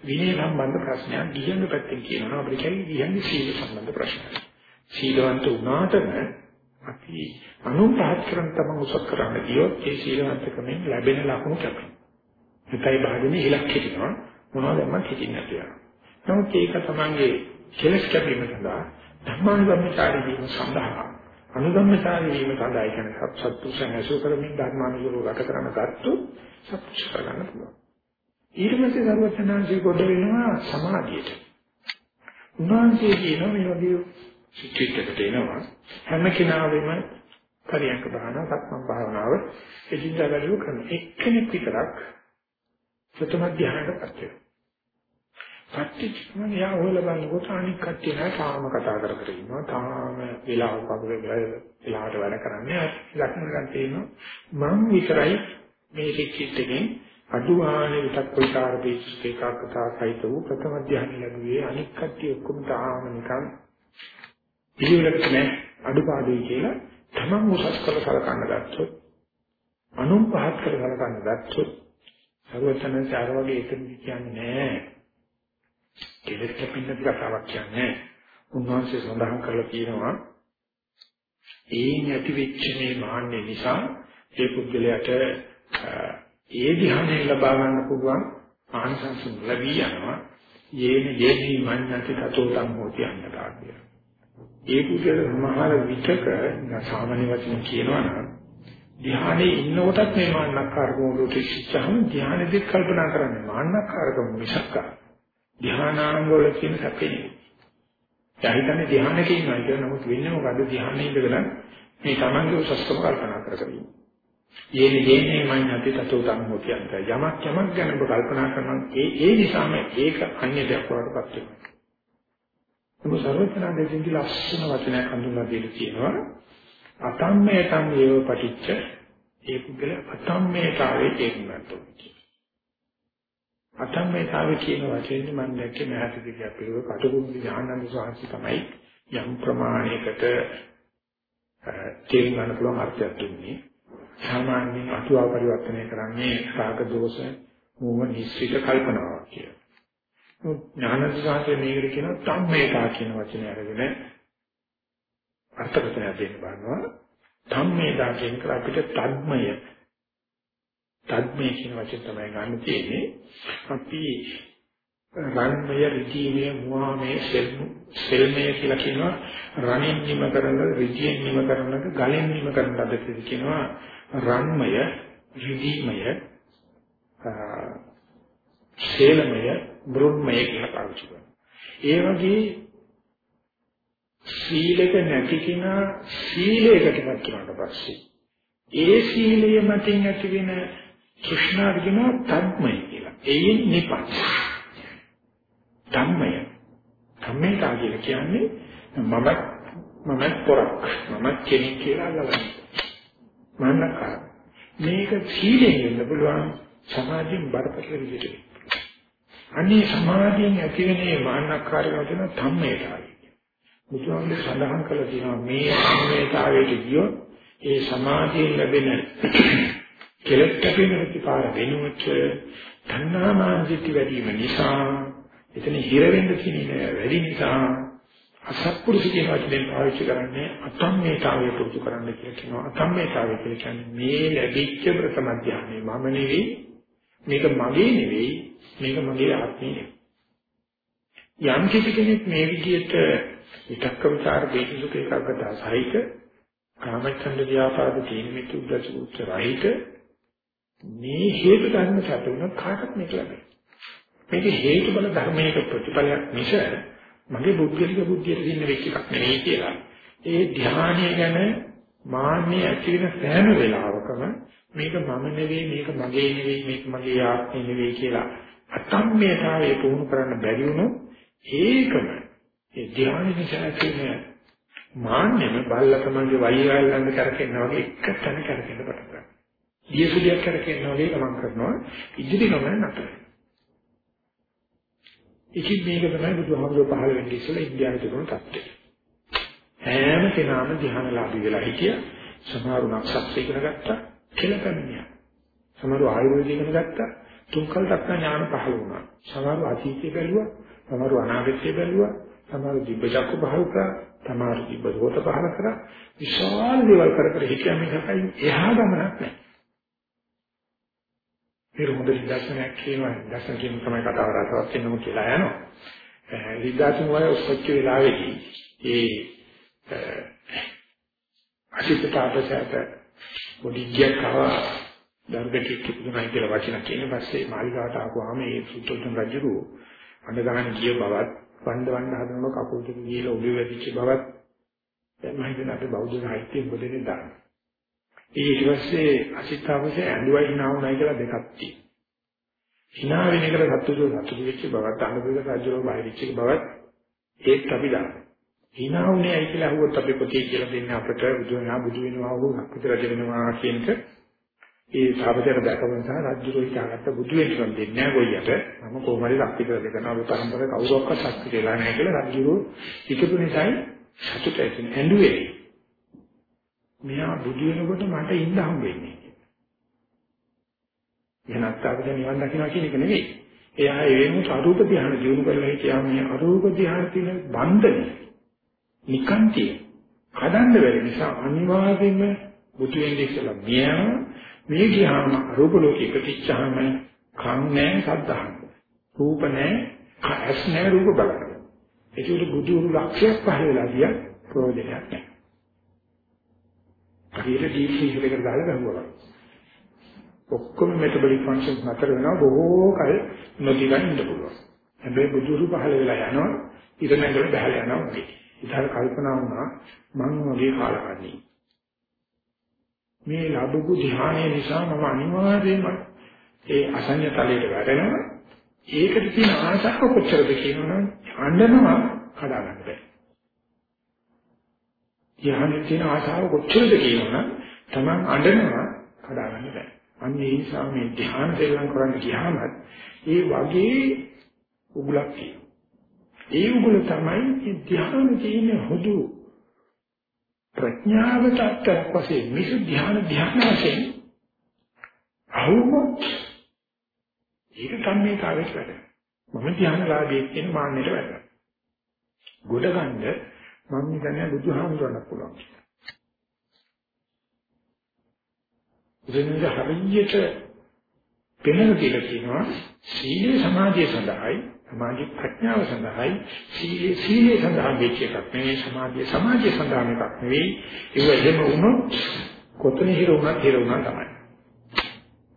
විනය සම්බන්ධ ප්‍රශ්නයක් ගියන පැත්තෙන් කියනවා අපිට කියන්නේ ගියන්නේ සීල සම්බන්ධ ප්‍රශ්නයක්. සීලවන්ත වුණාටම අපි අනුපහත් කරන තම උසස් කරන්න ගියොත් ඒ සීලවන්තකමෙන් ලැබෙන ලකුණු කැපෙනවා. හිතයි භාගනේ ඉලක්ක හිටිනවා මොනවද මම හිතින්නේ කියලා. නමුත් ඒක තමන්ගේ කෙලස් කැපීම සඳහා ධර්මානුගමනකාරී වීම සඳහා අනුගමනකාරී වීම සඳහා කියන සත්‍ය සංහසෝ කරමින් ධර්මානුගමනය ගත කරන ගත්තු සත්‍ය කරගන්න පුළුවන්. ඊට පස්සේ සර්වඥාන්සේ කොට වෙනවා සමාධියට. උන්වහන්සේ කියනවා මේ වගේ සිත්විතකට එනවා හැම කෙනාගේම පරියන්ක භාවනාව සක්මන් භාවනාව එදින්දා වැඩි කරන එක්කෙනෙක් විතරක් ප්‍රථම ධ්‍යානයටපත් වෙනවා සත්‍චිත්මන යා හොල බලනකොට අනික් කට්ටිය නෑ තාම කතා කර කර ඉන්නවා. තාම වෙලාව පගුලේ වෙලාවට වැඩ කරන්නේ ලක්ෂණ ගන්න තියෙනවා. මම විතරයි මේ සිත්විතකින් අදුආනේ විතක් විචාර බීජ ඒකාකතා සහිත වූ ප්‍රථම ධ්‍යාන ලැබුවේ අනික් කට්ටිය ඔක්කොම තාම නිකන් පිළිවෙලකට නෑ. අඩුපාඩුයි කියලා තමන් උසස් කළ සලකන්න ගත්තොත් අනුන් පහත් කළ සලකන්න ගත්තොත් සර්වචනන් චාර වගේ එතන කියන්නේ නෑ. කෙලෙස් කැපින්න කතාවක් කියන්නේ. උන්වහන්සේ සඳහන් කරලා කියනවා ඒ නැති වෙච්ච මේ මාන්නේ නිසා ඒ පුද්ගලයාට ඒ ධ්‍යානය ලබා ගන්න පුළුවන් ආනසංස ලැබී යනවා. යේන යේහි මන්නති තතෝ තම් හෝති අන්නතා කියලා ඒ පුද්ගල සමහර විචක සාමාන්‍ය වචන කියනවා නම් ධ්‍යානයේ ඉන්නකොටත් මේ මාන්නකාරකම වලට ඉච්ඡාම ධ්‍යානෙදි කල්පනා කරන්නේ මාන්නකාරකම මිසක් ධ්‍යානාංග වල කියන සැපේ නෙවෙයි. ධ්‍යානිතනේ ධ්‍යානකේ ඉන්නවා කියන නමුත් වෙන්නේ මොකද ධ්‍යානයේ ඉඳගෙන මේ තමන්ගේ උසස්කම කල්පනා කරගන්න. යෙන්නේ යෙන්නේ මඤ්ඤති තතෝ ධම්මෝ කියන්ත යමක් යමක් ගැන කල්පනා කරනවා ඒ ඒ නිසාම ඒක අන්‍ය දෙයක් වඩපත් වෙනවා. ඒක සර්වඥා දෙවියන්ගේ ලස්සන වචනයක් හඳුන්වා දෙන්න තියෙනවා. අතම්මේතං ඒව පටිච්ච ඒ පුද්ගල අතම්මේතාවේ තේරුම් ගන්නවා. අතම්මේතාවේ කියන වචනේ මම දැක්කේ මහත්කේ අපේ කටුකුරු ඥානන්ද සාහිත්‍ය තමයි යම් ප්‍රමාණයකට තේරුම් ගන්න පුළුවන් අර්ථයක් දුන්නේ. සාමාන්‍යයෙන් අතුවා පරිවර්තනය කරන්නේ රාග දෝෂ මෝහ නිශ්චිත කල්පනාවක් කියලා. ඥානසාරයේ මේකට කියන ධම්මේකා කියන වචනේ අරගෙන අර්ථකථනය දෙන්න බලනවා. ධම්මේකා කියන එක අපිට තද්මය තද්මේ කියන වචන තමයි ගන්න තියෙන්නේ. අපි රන්මය ඍජීමය මුවාමය සෙල්මය කියලා කියනවා රණින් නිම කරන ඍජියෙන් නිම කරන ගලෙන් නිම කරන පද්ධතිය කියනවා රන්මය ඍජීමය සේලමය බ්‍රොන්මය කියලා පාවිච්චි කරනවා. ඒ වගේ සීලක නැති කෙනා සීලයකටපත් වුණාට පස්සේ ඒ සීලය මතින් ඇතිවෙන තෘෂ්ණාව කියනවා තම්මය කියලා. එයින් නිපත්. ධම්මය. ධම්මේ කියලා කියන්නේ මම මම පොරක් මම කෙනෙක් කියලා අල්ලගන්න. මන්නකා. මේක සීලයෙන් වෙන්න පුළුවන් සමාධියෙන් බරපතල විදිහට. අනේ සමාධියෙන් ඇතිවෙනේ මාන්නකාරකම වෙන ධම්මේතාවය. බුදුහාමුදුර සඳහන් කළා තියෙනවා මේ ධම්මේතාවයට ගියොත් ඒ සමාධියෙන් ලැබෙන කෙලෙස් කැපෙන ප්‍රතිපාර වෙනුවට තණ්හාමානසික වැඩිම නිසා එතන හිර වෙන්න තියෙන වැඩි නිසා අසත්පුරුෂ කියන වචනේ පාවිච්චි කරන්නේ අතම්මේතාවය පුරුදු කරන්න කියලා කියනවා. අතම්මේතාවය කියන්නේ මේ ලැබිච්ච ප්‍රථම ධානය මම නෙවෙයි මේක මගේ නෙවෙයි මේක මගේ ආත්මය නෙවෙයි. යම් කිසි කෙනෙක් මේ විදිහට විතක්ක විචාර දේශසුඛ ඒකාග්‍රතාව සහිත කාමච්ඡන්ද ව්‍යාපාද තීන මිත්‍ය උද්දච්ච උච්ච රහිත මේ හේතු ධර්ම සැපුණ කාටත් මේක ලැබෙනවා. මේක හේතු බල ධර්මයක ප්‍රතිඵලයක් මිස මගේ බුද්ධිලික බුද්ධියට දෙන්න වෙච්ච එකක් නෙවෙයි කියලා. ඒ ධානය ගැන මාන්නේ ඇති වෙන සෑම වෙලාවකම මේක මම නෙවෙයි මේක මගේ නෙවෙයි මේක මගේ ආත්මය නෙවෙයි කියලා අතම්මේතාවයේ පුහුණු කරන්න බැරි වුණොත් ඒකම ඒ ධානය නිසා තියෙන මාන්නෙම බල්ලා තමන්ගේ වයියල්ලන් කරකෙන්න වගේ එක තැන කරකෙන්න පටන් ගන්නවා. දියසුලියක් කරකෙන්න වගේ ගමන් කරනවා ඉදිරි ගමන නතර. ඉතින් මේක තමයි බුදුහාමුදුරුවෝ පහළ වෙන්නේ ඉස්සෙල්ලා ඉන්දියාවේ තිබුණු තත්ත්වය. හැම කෙනාම ධ්‍යානලාභී වෙලා හිටියා. සමහරු නක්ෂත්‍ර ඉගෙන ගත්තා කියලා කමිනියා. සමහරු ආයුර්වේද ඉගෙන ගත්තා. තුන්කල් දක්නා ඥාන පහළ වුණා. සමහරු අතීතය බැලුවා. සමහරු අනාගතය බැලුවා. සමහරු දිබ්බජක්ක පහළ කරා. සමහරු දිබ්බදෝත පහළ කරා. විශාල දේවල් කර කර හිටියා මේකයි එහා ගමනක් නැහැ. ඒක හොඳ දර්ශනයක් කියනවා. දර්ශන කියන තමයි කතාව රසවත් වෙනම කියලා යනවා. විද්‍යාතුන් වල උත්පත්ති වෙලාවේදී ඒ අසිතතාවසට පොඩි ගියකව දර්ගටි කිපුණා කියලා වචන කියන පස්සේ මාලිගාවට ආවම ඒ සුත්තෝතන රජු අඬ ගන්න ගිය බවත් වන්ද වන්ද හදනකොට කකුල් දෙක ගිහලා ඔළුව වැදිච්ච බවත් දැන් මම හිතන්නේ අපේ බෞද්ධ සාහිත්‍යයෙන් පොදෙන්නේ දාන්න. ඊට පස්සේ අසිතාවසේ ඇඬුවයි hinaවුණයි කියලා දෙකක් තියෙනවා. hina වෙන එකට සතුටු සතුටු වෙච්ච බවත් අනුබික රාජ්‍යව බාහිරිච්ච බවත් ඒත් අපි දානවා. hinaවුණේයි කියලා අහුවොත් අපි පොතේ කියලා දෙන්නේ අපට බුදු වෙනවා බුදු වෙනවා වුණ අපිට රජ වෙනවා කියන එක ඒ සාපතර දැකපන් සහ රාජ්‍යව ඉතාලට බුදු වෙන්න දෙන්නේ නැහැ ගොයියට. මම කොහොම හරි ශක්ති කරලා දෙනවා ඔබ පරම්පර කවුරක්වත් ශක්ති කියලා නැහැ කියලා රාජ්‍යව හිතපු නිසායි සතුට ඇතින් ඇඬුවේ. මෙයා බුදු වෙනකොට මට ඉන්න හම් වෙන්නේ. එහෙනම් අපිට නිවන් දකින්න කියන එක නෙවෙයි. එයා ඒ වෙනුවට අරූප ධ්‍යාන දිනු කරලා හිටියා මේ අරූප ධ්‍යාන තියෙන බන්ධන නිකාන්තිය කඩන්න බැරි නිසා අනිවාර්යයෙන්ම බුදු වෙන්නේ ඉස්සලා මියන මේ ගියාම අරූප ලෝකෙ ප්‍රතිච්ඡාම කන් නැහැ සද්ධාහන. රූප නැහැ ඇස් නැහැ රූප බලන්න. ඒකට බුදුරු ලක්ෂයක් පහල වෙලා ගියා ප්‍රයෝජනයක් නැහැ. හරියට දීප්ති ඉස්සරකට දාලා ගහුවා. ඔක්කොම මෙටබොලික් ෆන්ක්ෂන්ස් නතර වෙනවා බොහෝ කල නොදිගන් ඉන්න පුළුවන්. හැබැයි බුදුරු පහල වෙලා යනවා ඉර නැගල බහලා යනවා වගේ. ඉතින් කල්පනා වුණා මං වගේ කාලකන්ණී. මේ ලැබපු ධ්‍යානය නිසා මම අනිවාර්යයෙන්ම ඒ අසඤ්ඤ තලයට වැටෙනවා. ඒකට තියෙන ආසාව කොච්චරද කියනවනම් අඬනවා කඩා ගන්න බැහැ. ධ්‍යානෙ තියෙන ආසාව කොච්චරද කියනවනම් Taman අඬනවා කඩා ගන්න බැහැ. අන්න ඒ නිසා මේ ධ්‍යාන දෙලම් කරන්න ගියාම ඒ වගේ උගලක් තියෙනවා. ඒ උගල තමයි මේ ධ්‍යාන තියෙන හුදු ප්‍රඥාවට අත්‍යක් වශයෙන් මිස ධ්‍යාන ධ්‍යාන වශයෙන් අවුමත් ඒක තමයි කාර්යයට වැඩ. මම ධ්‍යානලාභී කියන මාන්නයට වැඩ. ගොඩ ගන්න මම හිතන්නේ බුදුහාමුදුරණක් පුළුවන්. ඉතින් හරියට පෙනෙන කියලා කියනවා සීල සමාධිය සඳහායි සමාධි ප්‍රඥාව සඳහායි සීල සීල සඳහා වෙච්ච එකක් නෙවෙයි සමාධිය සමාධිය සඳහා එකක් නෙවෙයි ඒක එහෙම වුණොත් කොතන හිර වුණත් හිර වුණා තමයි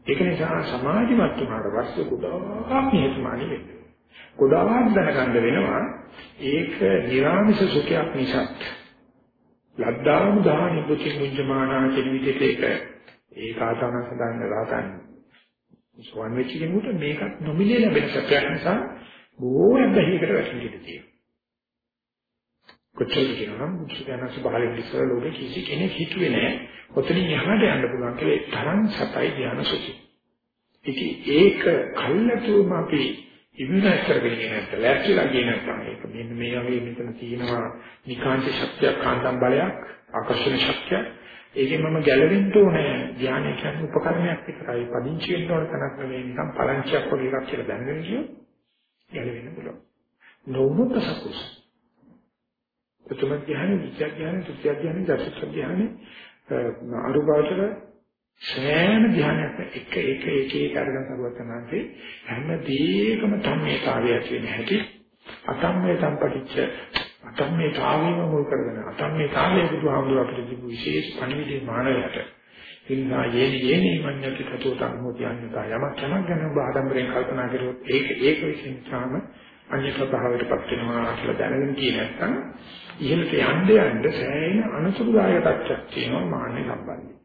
ඒක නිසා සමාධිමත් වුණාට පස්සේ ගොඩාක් නිහතමානී වෙන්න ගොඩාක් දැනගන්න වෙනවා ඒක නිර්ආමිෂ සුඛයක් නිසා ලද්දාම දාහනි පුචි මුංජමානා කියන විදිහට ඒක ඒ කාතන සඳහන් රාතන් සෝවන් වෙච්ච කෙනෙකුට මේකත් නොමිලේ ලැබෙන සත්‍යයක් නිසා බොහෝම බැහැකට වැටෙන්න තියෙනවා. කොච්චර කියනනම් මුචිතනස බහලින් ඉස්සර ලෝකෙ කිසි කෙනෙක් හිතුවේ නැහැ. ඔතනින් එහාට යන්න පුළුවන් කියලා ඒ තරම් සතයි ධ්‍යාන සුචි. ඉතින් ඒක කල්ලාතුම අපි ඉවිනස් කරගෙන නැත්නම් ලැස්තිලා ගියේ නැත්නම් ඒක. මෙන්න මේ වගේ මෙතන තියෙනවා නිකාන්ත ශක්තියක් කාන්තම් බලයක් ආකර්ෂණ ශක්තියක්. ඒකෙන් මම ගැලවෙන්න ඕනේ ධානය කියන්නේ උපකරණයක් විතරයි. පදිංචි වෙන්න ඕන තැනක් නෙවෙයි. නිකන් පලංචියක් වගේ එකක් කියලා දැනගෙන කියෝ ගැලවෙන්න පුළුවන්. නොවුනොත් සකුස් ප්‍රථම ධානය විද්‍යා ධානය තුත්‍ය ධානය දසක ධානය අරුබාචර සෑම ධානයක් එක එක එක එක අරගෙන කරුවත් තමයි හැම දෙයකම ධම්මේතාවය ඇති වෙන හැටි අතම්මේ සම්පටිච්ච අතම්මේ කාමීම මුල් කරගෙන අතම්මේ කාමයේ බුදුහාමුදුර අපිට දීපු විශේෂ පණිවිඩේ මානවයට ඉන්නා යේනි යේනි මඤ්ඤති කතෝ තම්මෝති අඤ්ඤතා යමක් යමක් ගැන ඔබ ආඩම්බරෙන් කල්පනා කරුවොත් ඒක ඒක විසින් තාම අඤ්ඤ ස්වභාවයටපත් වෙනවා කියලා දැනගෙන කිය නැත්නම් ඉහළට යන්න යන්න සෑහෙන අනුසුභදායක තත්ත්වයක් තියෙනවා මාන්නේ සම්බන්ධයෙන්.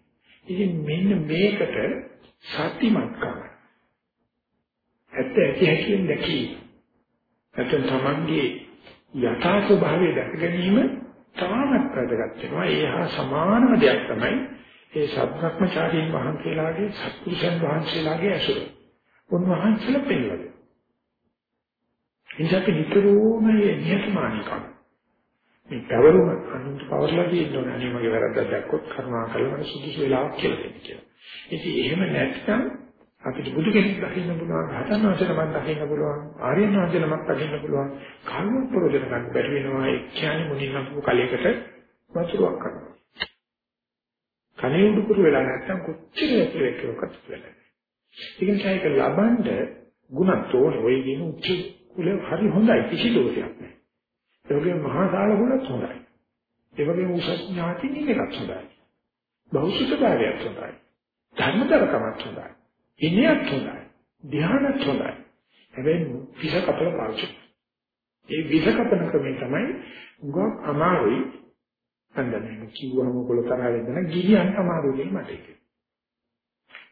ඉතින් මෙන්න මේකට සත්‍යමත්කම ඇත්ත ඇති හැකියෙන් දැකී නැත්නම් තමන්ගේ යථා ස්වභාවය දැක ගැනීම තාමත් වැදගත් වෙනවා. ඒ හා සමානම දෙයක් තමයි ඒ සත්‍වක්මචාරීන් වහන්සේලාගේ සත්පුරුෂයන් වහන්සේලාගේ ඇසුර. උන්වහන්සේලා පෙන්වන්නේ. එනිසා අපි නිතරම මේ නියතමානිකම් මේ පැවරුම අනුන්ට පවර්ලා තියෙනවා නේ මගේ වැරද්දක් දැක්කොත් කරුණා කරලා මට සුදුසු වෙලාවක් කියලා දෙන්න කියලා. ඉතින් එහෙම නැත්නම් අපිට බුදු කෙනෙක් දකින්න පුළුවන්, රහතන් වහන්සේලමක් දකින්න පුළුවන්, ආර්යයන් වහන්සේලමක් දකින්න පුළුවන්. කර්ම ප්‍රෝජන ගන්න බැරි වෙනවා. ඒ කියන්නේ මුලින්ම අපු කලයකට වතුරක් කරනවා. කනේ උඩුකුරු වෙලා නැත්නම් කොච්චර ඇතුලේ කියවකට වෙලා. ඒක නිසා ඒක ලබනද ගුණතෝර ඔය කියන උච්ච කුල හරි හොඳයි කිසි දෝෂයක් නැහැ. ඒ වගේම මහා සාල ගුණත් හොඳයි. ඒ වගේම උසස් ඥාති නිකක් හොඳයි. බෞද්ධතාවයත් හොඳයි. ධර්මතරකමත් හොඳයි. ඉනියත් හොඳයි. ධ්‍යානත් හොඳයි. හැබැයි විස කපල පාවිච්චි. ඒ විස කපන ක්‍රමය තමයි උගක් අමාරුයි. අන්දනේ කිව්වම කොල තරහ වෙන්න ගිහියන් අමාරුයි මට ඒක.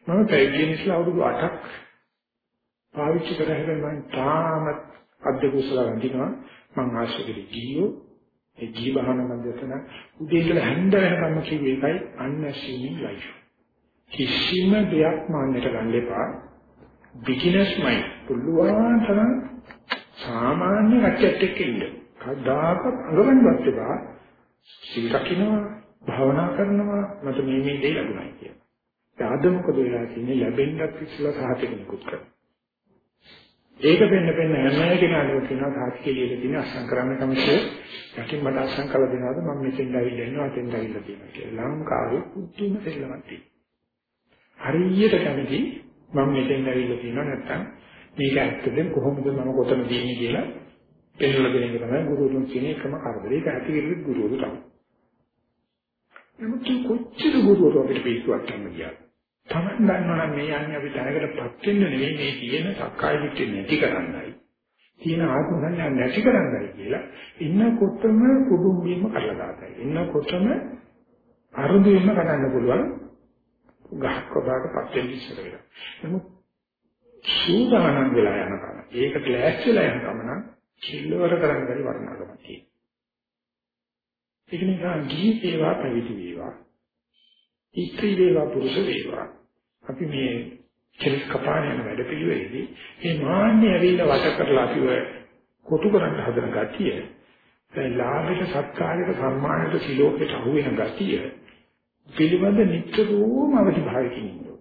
මම පැවිදිිනිස්ලා අවුරුදු 8ක් පාවිච්චි කර හැබැයි මම තාමත් අධ්‍යකුසල වඳිනවා මම ආශ්‍රකෙදි ගියෝ ඒ ජී බහන මැදතන උදේ ඉඳලා හැන්ද වෙනකම් කිව්වේ ඒකයි unassuming life. කිසිම දෙයක් මාන්නයට ගන්න එපා. Beginners mind. පුළුවන් තරම් සාමාන්‍ය කච්චත් එක්ක ඉන්න. කවදාකවත් අඟවන්නවත් එපා. සීල රකින්නවා භාවනා කරනවා මට මේ මේ දේ ලැබුණා කියලා. ඒ අද මොකද වෙලා තියෙන්නේ? ලැබෙන්නත් ඉස්සලා සාහිතිකුත් කරනවා. ඒක වෙන්න වෙන්න හැම කෙනාම කියනවා තාක්ෂිකයේ තියෙන අසං කරන්න කමසේ යකින් මට අසං කළ දෙනවද මම මෙතෙන් ඇවිල්ලා ඉන්නවා අතෙන් ඇවිල්ලා තියෙනවා කියලා. ලංකාවේ උතුම් සෙල්ලමක් තියෙනවා. හරියට කැමති මම මෙතෙන් ඇවිල්ලා තියෙනවා නැත්තම් මේක ඇත්තද කොහොමද මම කොතන තියෙන්නේ කියලා පෙන්නලා දෙන එක තමයි ගුරුතුන් කියන එකම කරදරේ. ඒක ඇති වෙන්නේ ගුරුවරු තමයි. නමුත් කොච්චර ගුරුවරු අපිට පිස්සුවක් ගන්න ගියාද? තමන් දන්නවනම් මේ යන්නේ අපි දැනකටපත් වෙන්න නෙවෙයි මේ තියෙන සක්කාය දිට්ඨිය නැති කරන්නයි. තියෙන ආත්ම සංඥා නැති කරන්නයි කියලා ඉන්නකොටම කුඩුම්බීම කරලා දාතයි. ඉන්නකොටම අරුදීම කරන්න පුළුවන් ගහක් වදාටපත් වෙන්න ඉස්සර වෙලා. නමුත් සූදානම් වෙලා යනකම් ඒකට ලෑස්තිලා යනකම් නම් කිල්ලවර කරන්න බැරි වර්ණකමක් තියෙනවා. ඒක නිසා ගිහි වේවා පැවිදි වේවා ඉස්ත්‍රි වේවා පුරුෂ වේවා අපි මේ කෙලස් කපාන යන වැඩ පිළිවෙලෙදී මේ මාන්නේ ඇවිල්ලා වට කරලා අපිව කොටු කරන්න හදන ගතිය ඒ ලාභයට සත්කාරයට සම්මානයට සිලෝකයට අහු වෙන ගතිය පිළිබඳ නිතරම අවදිභාවයකින් ඉන්නවා.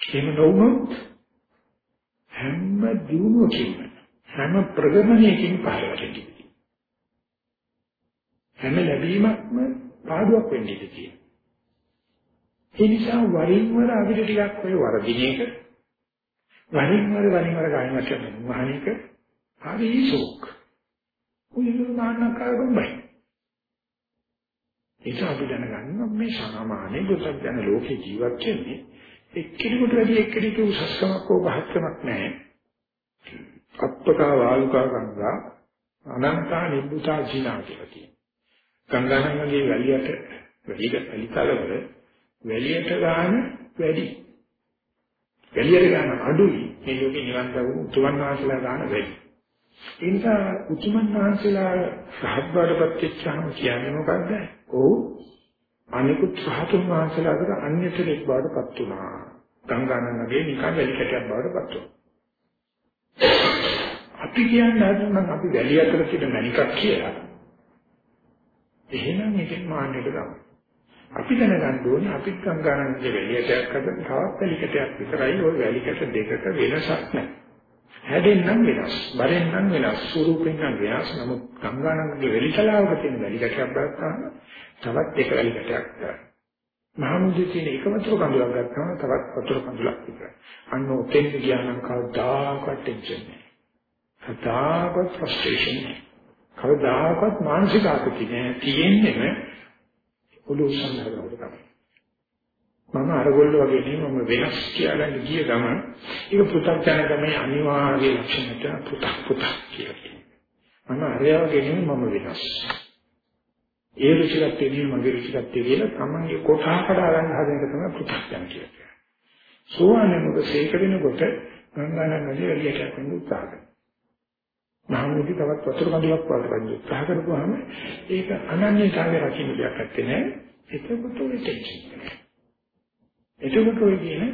එහෙම නොවුනොත් හැම දිනුවකින්ම හැම ප්‍රගමණයකින් පහළට හැම ලැබීමක්ම පාඩුවක් වෙන්න ඉඩ තියෙනවා. ඒ නිසා වරින් වර අපිට ටිකක් ඔය වරදින එක වරින් වර වරින් වර ගායනා කරන මහණික හරි ෂෝක්. උයුරු නානකාර ගොම්බයි. ඒක අපි දැනගන්න මේ සාමාන්‍ය දුසක් යන ලෝකේ ජීවත් වෙන්නේ එක්කෙනෙකුට වැඩි එක්කෙනෙකු උසස්කමක් හෝ පහත්කමක් නැහැ. අත්පකා වාලුකා ගංගා අනන්තා නිබ්බුතා ජීනා කියලා කියනවා. ගංගානංගගේ වැලියට වැලිද වැලිතලවල වැලියට ගන්න වැඩි. වැලියට ගන්න අඩුයි. මේ යෝගේ නිවන් දවු උතුමන් වහන්සේලා ගන්න වැඩි. ඒ නිසා උතුමන් වහන්සේලා සහබ්බාටපත් වෙච්චාම කියන්නේ මොකද්ද? ඔව් අනිකුත් සහතුන් වහන්සේලා අතර අන්‍යතරෙක් බවටපත් වුණා. ගංගානංගගේ නිකන් වැලි කැටයක් බවටපත් වුණා. අපි කියන්නේ නැත්නම් අපි වැලිය අතර තියෙන මණිකක් කියලා. එහෙනම් මේකෙන් මාන්නයට ගමු. අපි දැනගන්න ඕනේ අපිත් ගංගානන්දේ වැලියටයක් අතර තවත් වැලිකටයක් විතරයි ওই වැලිකට දෙකක වෙනසක් නැහැ. හැදෙන්නම් වෙනස්, බරෙන්නම් වෙනස්, ස්වරූපෙන් නම් වෙනස්. නමුත් ගංගානන්දේ වැලිතලාවක තියෙන වැලිකටයක් බලද්දී තවත් එක වැලිකටයක් ගන්නවා. මහමුදේ තියෙන එක වතුර කඳුලක් ගත්තාම තවත් වතුර කඳුලක් විතරයි. අන්න ඔතෙන් ගියානම් කවදාකවත් ටෙන්ෂන් නැහැ. කතාවක ෆ්‍රස්ට්‍රේෂන් නෑ. කවදාකවත් මානසික ආතතිය නෑ. තියෙන්නේම ඔළුව සංහරවල තමයි. මම අරගොල්ල වගේ නෙමෙයි මම වෙනස් කියලා ගිය ගමන් ඒක පෘථග්ජනකමේ අනිවාර්ය ලක්ෂණයට පුතක් පුතක් කියලා කියනවා. මම අරයා වගේ නෙමෙයි මම වෙනස්. ඒ රුචිකත්වයේ නෙමෙයි මගේ රුචිකත්වයේ කියලා තමන්ගේ කොටා කඩා ගන්න හදන එක තමයි පෘථග්ජන කියලා. සෝවාන් මොකද සේක වෙනකොට ගංගානන් නදී එළියට යන්න උත්සාහ කරනවා. මහමුදි තවත් වතුර කඳුලක් වලට උත්සාහ කරපුවාම ඒක අනන්‍යතාවය රකින්න දෙයක් නැත්තේ නෑ. එතකොට ඔය ටෙන්ෂන් නෑ. එතකොට ඔය කියන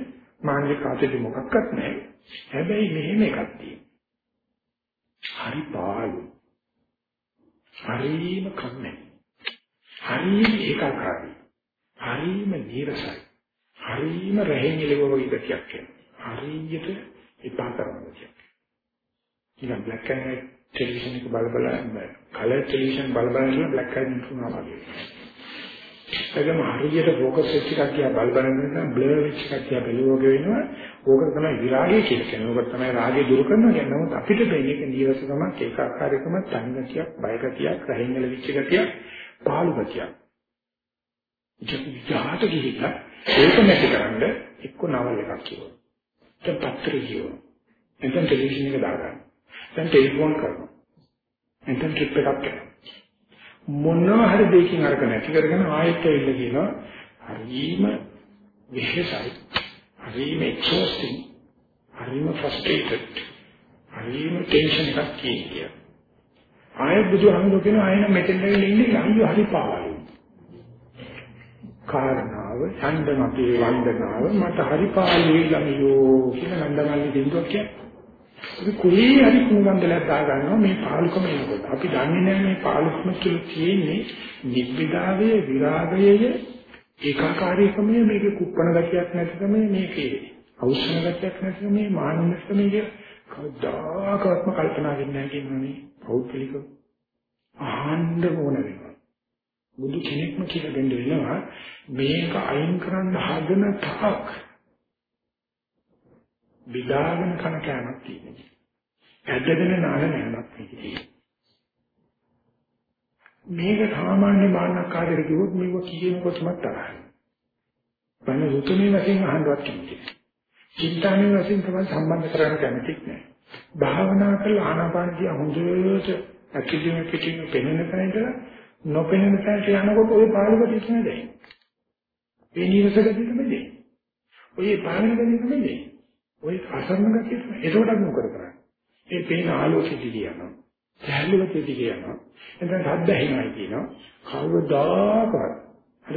මානසික ආතති මොකක්වත් නෑ. හැබැයි මෙහෙම එකක් තියෙනවා. හරි පාළු. හරිම කන්නේ. හරිම ඒකාකාරී. හරිම නීරසයි. හරිම රැහෙන් ඉලව වගේ ගතියක් එනවා. හරියට එපා කරන ගතියක්. නිකන් බ්ලැක් ඇන්ඩ් වයිට් ටෙලිවිෂන් එක බල බල කලර් ටෙලිවිෂන් බල බල ඉන්න බ්ලැක් ඇන්ඩ් වුණා වගේ. ඒකම හරියට ફોකස් වෙච්ච එකක් දිහා බල බල ඉන්න බ්ලර් වෙච්ච එකක් දිහා බැලුවෝග වෙනවා. ඕක තමයි විරාගය කියලා කියන්නේ. ඕක තමයි රාගය දුරු කරනවා කියන්නේ. නමුත් අපිට දෙන්නේ ඒක නීරසකමක්, ඒකාකාරීකමක්, තනිගතියක්, බයගතියක්, රහින්ගල වෙච්ච ගතියක්, පාළු ගතියක්. ජාත ගිහිල්ලා ඒක නැතිකරන්න එක්ක නවල එකක් කියවනවා. දැන් පත්‍රය කියවනවා. එතන ටෙලිවිෂන් එක දාගන්න. දැන් ටෙලිෆෝන් කරනවා. එතන ට්‍රිප් එකක් කරනවා. මොනවා හරි දෙයකින් අරක නැති කරගෙන ආයෙත් ඇවිල්ලා කියනවා හරිම විශේෂයි. හරිම එක්සෝස්ටිං. හරිම ෆ්‍රස්ට්‍රේටඩ්. හරිම ටෙන්ෂන් එකක් කියන්නේ. ආයෙත් බුදුහාමුදුරුවෝ කියනවා ආයෙත් මෙතෙන් ඇවිල්ලා ඉන්නේ අයියෝ හරි පාවලු. කාරණාව ඡන්දමතේ වන්දනාව මට හරි පාළුයි ළමියෝ කියලා නන්දමල්ලි දෙන්නුවක් කියන්නේ. අපි කුලී හරි කුණුගන්දලක් දා ගන්නවා මේ පාලුකම එනකොට. අපි දන්නේ නැහැ මේ පාලුකම තුල තියෙන්නේ නිබ්බිදාවේ විරාගයේ ඒකාකාරීකමේ මේකේ කුප්පණ ගතියක් නැතිකම මේකේ අවශ්‍යන ගතියක් නැතිකම මේ මානසිකම කිය කවදාකවත්ම කල්පනා වෙන්නේ නැහැ කියනවනේ පෞද්ගලිකව. ආහන්න ඕන වෙනවා. බුදු කෙනෙක්ම කියලා දෙන්න වෙනවා මේක අයින් කරන්න හදන තාක් විදාගෙන කන කෑමක් තියෙනවා. ඇදගෙන නාන නෑමක් තියෙනවා. මේක සාමාන්‍ය මානකාරයෙක් කිව්වොත් මේක කියනකොටම තරහයි. බන රුතුමේ වශයෙන් අහන්නවත් කිව්වේ. චින්තාමේ වශයෙන් තමයි සම්බන්ධ කරගන්න කැමතික් නෑ. භාවනා කරලා ආනාපානදී හොඳට ඇකිලිම පිටින් පෙනෙන තැනට නොපෙනෙන තැනට යනකොට ওই පාළුව තියෙන්නේ නැහැ. ඒ නිවසකදී තමයි දෙන්නේ. ඔය පාලන ගන්නේ තමයි දෙන්නේ. ඔය අසරණ ගතිය තමයි. ඒකටත් මොකද කරන්නේ? ඒ පේන ආලෝකෙ දිගියනවා. සහැල්ලුවකෙ දිගියනවා. එතන හද්ද ඇහිනවා කියනවා. කවදාකවත් අර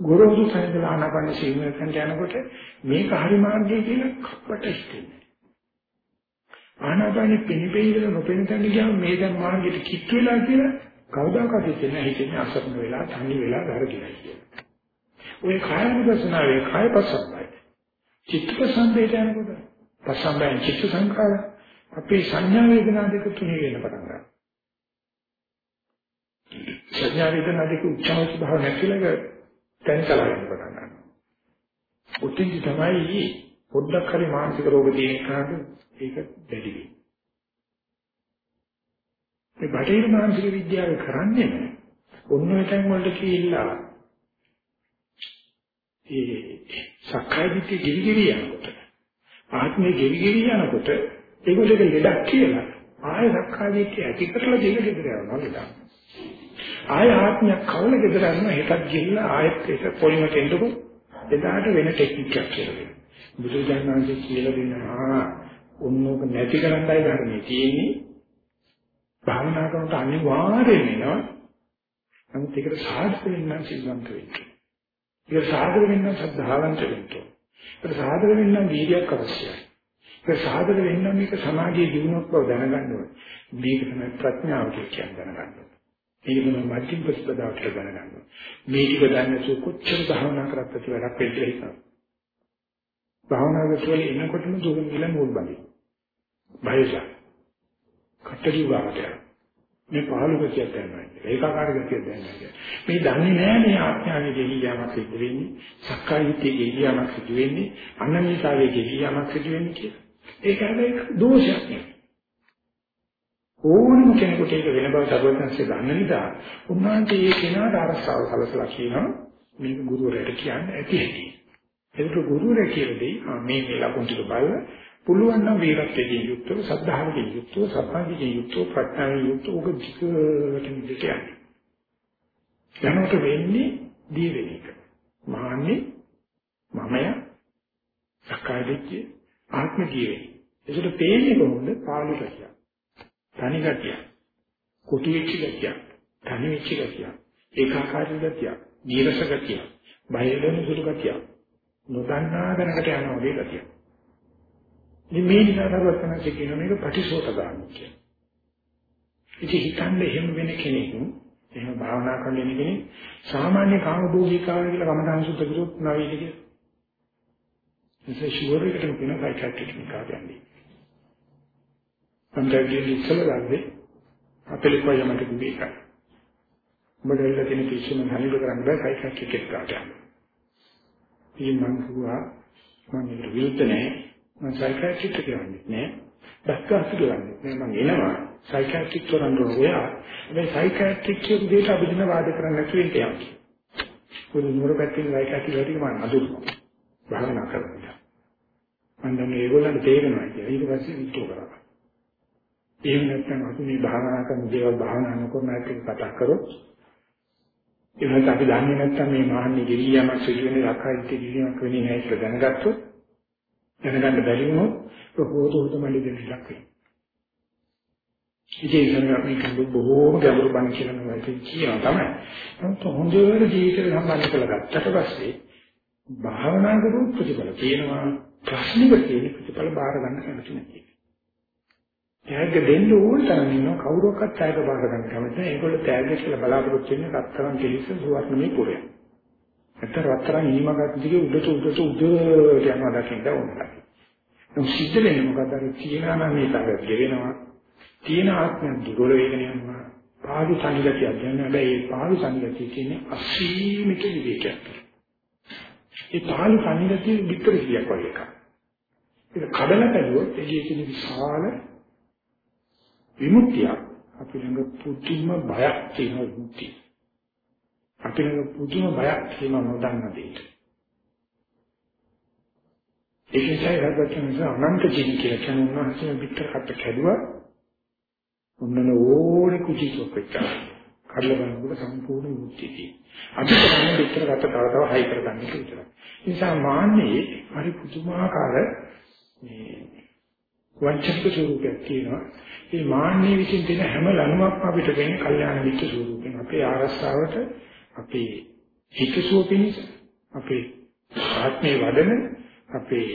ගොරෝසු සංදල ආනාපාන සීමෙන් යනකොට මේක හරි මාර්ගය කියලා කප්පට හිතෙන්නේ. ආනාපානෙ පිනිපෙයිදල නොපෙනෙන තැන ගියාම මේ දැන් මාර්ගයට කිට් වෙලා කියලා කවදාකවත් හිතෙන්නේ හිතෙන්නේ අසරණ වෙලා තනි වෙලා දරගිලා කියලා. ඔය කායනුදසනාවේ කායපසම්බයි. චිත්තපසම්බේට යනකොට පසම්බයන් චිත්ත සංඛාර අපේ සංඥා වේදනා දෙක තුනේ වෙන පටන් ගන්නවා. සංඥා වේදනා දෙක උච්චාවච භාව නැතිලක තැන්කලා වෙන පටන් ගන්නවා. උත්තිංජ තමයි පොඩ්ඩක් හරි මානසික රෝග තියෙන කාට ඒක දැඩි වෙන්නේ. මේ බටහිර මානසික විද්‍යාව කරන්නේ ඔන්න ඔය තැන් වලට කියලා ඒ සක්කාය දිට්ඨිය ගෙවි ගෙවි යනකොට ආත්මය ගෙවි ගෙවි යනකොට ඒගොල්ලෝ ලෙඩක් කියලා ආය සක්කාය දිට්ඨිය ඇති කරලා දෙක ගෙදර යනවා ලෙඩක්. ආය ආත්මයක් කවල ගෙදර යනවා හිතක් ගිහිල්ලා ආයෙත් ඒක පොලිමට එන්නකො එදාට වෙන ටෙක්නික් එකක් කියලා. බුදුජානනාංශ කියලා දෙනවා ඔන්නෝක නැති කරන්නයි ධර්මයේ තියෙන්නේ. භාවනා කරනකොට අනිවාර්යයෙන් වෙනවා. නමුත් ඒකට සාධක වෙන්න සිල්වන්ත වෙන්න. ඒක සාධක වෙන්න සද්ධාවන්ත වෙන්න. ඒක සාධක වෙන්න වීර්යයක් අවශ්‍යයි. ඒක සාධක වෙන්න මේක සමාධියේ දිනුවක් බව දැනගන්න ඕනේ. මේක තමයි ප්‍රඥාව කියන්නේ දැනගන්න ඕනේ. මේක තමයි මධ්‍යම ප්‍රතිපදාවට දැනගන්න ඕනේ. මේ ටික දැනනසු කොච්චර භාවනා කරත් ඇති වැඩක් වෙන්න හිතනවා. භාවනාව තුළ එනකොටම දුක නිල නූල් බඳින. බයසා. කට්ටඩි වාගට මේ පහළ ගතියක් දැනනවා. ඒකාකාර ගතියක් දැනනවා. මේ දන්නේ නැහැ මේ ආඥාවේ ගෙලියාමක් සිද්ධ වෙන්නේ, සක්කාය දිට්ඨියේ ගෙලියාමක් සිද්ධ වෙන්නේ, අනන්‍යතාවයේ ගෙලියාමක් සිද්ධ වෙන්නේ කියලා. ඒක හැබැයි දෝෂයක් නෙවෙයි. ඕනම කෙනෙකුට ඒක වෙන බව සර්වඥාන්සේ දන්න නිසා උන්වහන්සේ ඒ කෙනාට අරසාව සලසලා කියනවා මේක ගුරුවරයාට කියන්න ඇති හැටි. ඒක ගුරුවරයා කියලා දෙයි මේ මේ ලකුණු ටික බලලා පුළුවන් නම් වීරත්වයෙන් යුක්තව සද්ධාවකින් යුක්තව සත්‍යයෙන් යුක්තව ප්‍රඥාවෙන් යුක්තව ඔබ ධිකටම දෙක යන්නේ. යනකොට වෙන්නේ දී වෙන එක. මාන්නේ මමය සක්කාය දිට්ඨිය ආත්ම ජීවේ. ඒකට පේන්නේ කොහොමද? පාළු රකිය. තනි ගතිය. කොටි වෙච්ච ගතිය. තනි වෙච්ච ගතිය. ඒකාකාරී ගතිය. නීරස ගතිය. බය වෙන සුළු ගතිය. නොදන්නා දැනකට යන වගේ ගතිය. ඉතින් මේ නිසා සර්වඥාන්සේ කියන මේක පටිසෝතගාමී කියන. ඉතින් හිතන්නේ එහෙම වෙන කෙනෙක් එහෙම භාවනා කරන කෙනෙක් සාමාන්‍ය කාමභෝගීකාව කියලා කමඨාන් සුද්ධ කරුත් නැවේද කියලා. ඉතින් ෂුවර් එකට කියන සයිකියාට්‍රික් නිකායන්නේ. අන්තර්ගිය ඉස්සලගන්නේ අපේ කොයමකට දුවේකයි. මොඩල් එකකින් කිසිම හනිද කරන්න බෑ සයිකියාට්‍රික් එකට ගන්න. ඉතින් මම කිව්වා මම විරුද්ධ නැහැ මම සයිකියාට්‍රික් කියන්නේ නෑ. ඩක්ටර්ස් කියන්නේ නෑ මම එනවා සයිකියාට්‍රික් කරන්න ඕයා. මේ සයිකියාට්‍රික් කියන දෙයට අභිදින වාද කරන්න නැතුව ඉන්න යන්න. පොදු නුවර පැත්තේ සයිකියාට්‍රික් වලට මම අඳුරනවා. භාවනා කරනවා. මම දැන් ඒගොල්ලන්ට තේරෙනවා කියලා. ඊට පස්සේ විස්තර කරා. එහෙම නැත්නම් අපි මේ භාවනා කරන දේවල් භාවනා නොකරන අයට කතා කරොත් එහෙනම් අපි දන්නේ නැත්නම් මේ මහන්නේ ගෙවියමක් සිදු වෙන ලක්ෂයිත් ගෙවියමක් වෙන්නේ නැහැ කියලා දැනගත්තොත් දැනගන්න බැරි වුණොත් හොත හොත මල්ලි දෙන්න ලක් වෙනවා. ඉතින් ඒක මේක බොහෝම ගැඹුරු බණ කියලා නම කියනවා තමයි. නමුත් හොඳට ජීවිතේ සම්බන්ධ කරලා ගත්තට පස්සේ භාවනා කරු ප්‍රතිඵල තියෙනවා ප්‍රශ්නික තියෙන ප්‍රතිඵල බාර ගන්න කැමති නැහැ. ත්‍යාග දෙන්න ඕන තරම් ඉන්නවා කවුරක්වත් ත්‍යාග බාර ගන්න කැමති නැහැ. ඒගොල්ලෝ ත්‍යාග කියලා බලාපොරොත්තු වෙන්නේ රත්තරන් කෙලිස සුවර්ණමේ පුරයක්. නැත්නම් රත්තරන් හිමකට දිගේ උඩට උඩට උඩට යනවා දකින්න ඕනලා. නමුත් සිද්ධ වෙන්නේ මොකද අර තියනා නම් මේ තරක් ගෙවෙනවා. තියෙන ආත්මය දුර්වල වෙගෙන යනවා. පාළු සංගතියක් දැනෙන හැබැයි ඒ පාළු සංගතිය කියන්නේ අසීමිත විවේකයක්. ඒ පාළු සංගතිය විතර කියක් වගේ එකක්. ඒක කඩල බැලුවොත් ඒකේ තියෙන විශාල විමුක්තියක් අපි ළඟ පුදුම බයක් තියෙන විමුක්තිය. අපිට පුදුම බයක් තියෙනවා නොදන්න දෙයට. ඒක නිසා රහතන් අනන්ත ජීවි කියලා කියන උන්වහන්සේ පිටර කට කැඩුවා. ඔන්නන ඕනේ කුචිතෝ පෙච්චා. කඩල බලනකොට සම්පූර්ණ මුක්තියයි. අපි කරන්නේ පිටර කට තව තව හයි කරගන්න එක විතරයි. ඒ නිසා මාන්නේ හරි පුදුමාකාර මේ වංචනික ස්වරූපයක් තියෙනවා. මේ මාන්නේ විසින් දෙන හැම ලණුවක්ම අපිට වෙන්නේ කල්යාණ මිත්‍ර ස්වරූපෙන්. අපේ ආරස්සාවට අපේ හිතසුව පිණිස අපේ ආත්මේ වඩන අපේ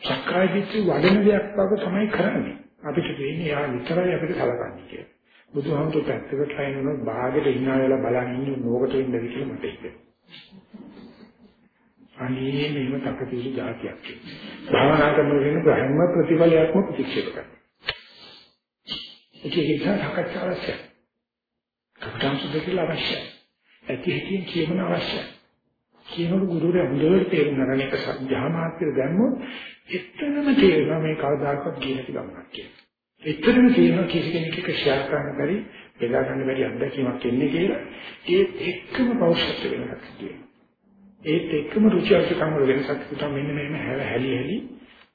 සක්කාය දිට්ඨි වඩන දෙයක් බව තමයි කරන්නේ. අපිට වෙන්නේ යා විතරයි අපිට කලකන්නේ කියලා. බුදුහාමුදුරු පැත්තකට ලයිනන භාගෙට hina වෙලා බලන් ඉන්න නෝකට ඉන්න විදිහ මට ඉන්නේ අනේ මේව තකතිරි જાතියක් භාවනා කරන වෙන බ්‍රහ්ම ප්‍රතිඵලයක්ම ප්‍රතික්ෂේප කරනවා. ඒක නිසා සාකච්ඡා අවශ්‍යයි කපටන් සුද්ධ කියලා අවශ්‍යයි. ඇති හැටියෙන් කියමන අවශ්‍යයි. කියනකොට ගුරුවරයා හොඳට තේරුම් ගන්න එක සත්‍යමාත්‍ය දැම්මොත් එතනම තේරෙනවා මේ කවදාකවත් ගිය නැති ගමනක් කියලා. එතනම තේරෙනවා කිසි කෙනෙක් එක්ක ෂෙයා කරන්න බැරි, බෙදා ගන්න බැරි අත්දැකීමක් එන්නේ කියලා. ඒත් එක්කම පෞෂත්ව වෙනසක් තියෙනවා. ඒත් එක්කම රුචි අරුචිකම් වල වෙනසක් තියෙනවා. මෙන්න මේම හැල හැලි හැලි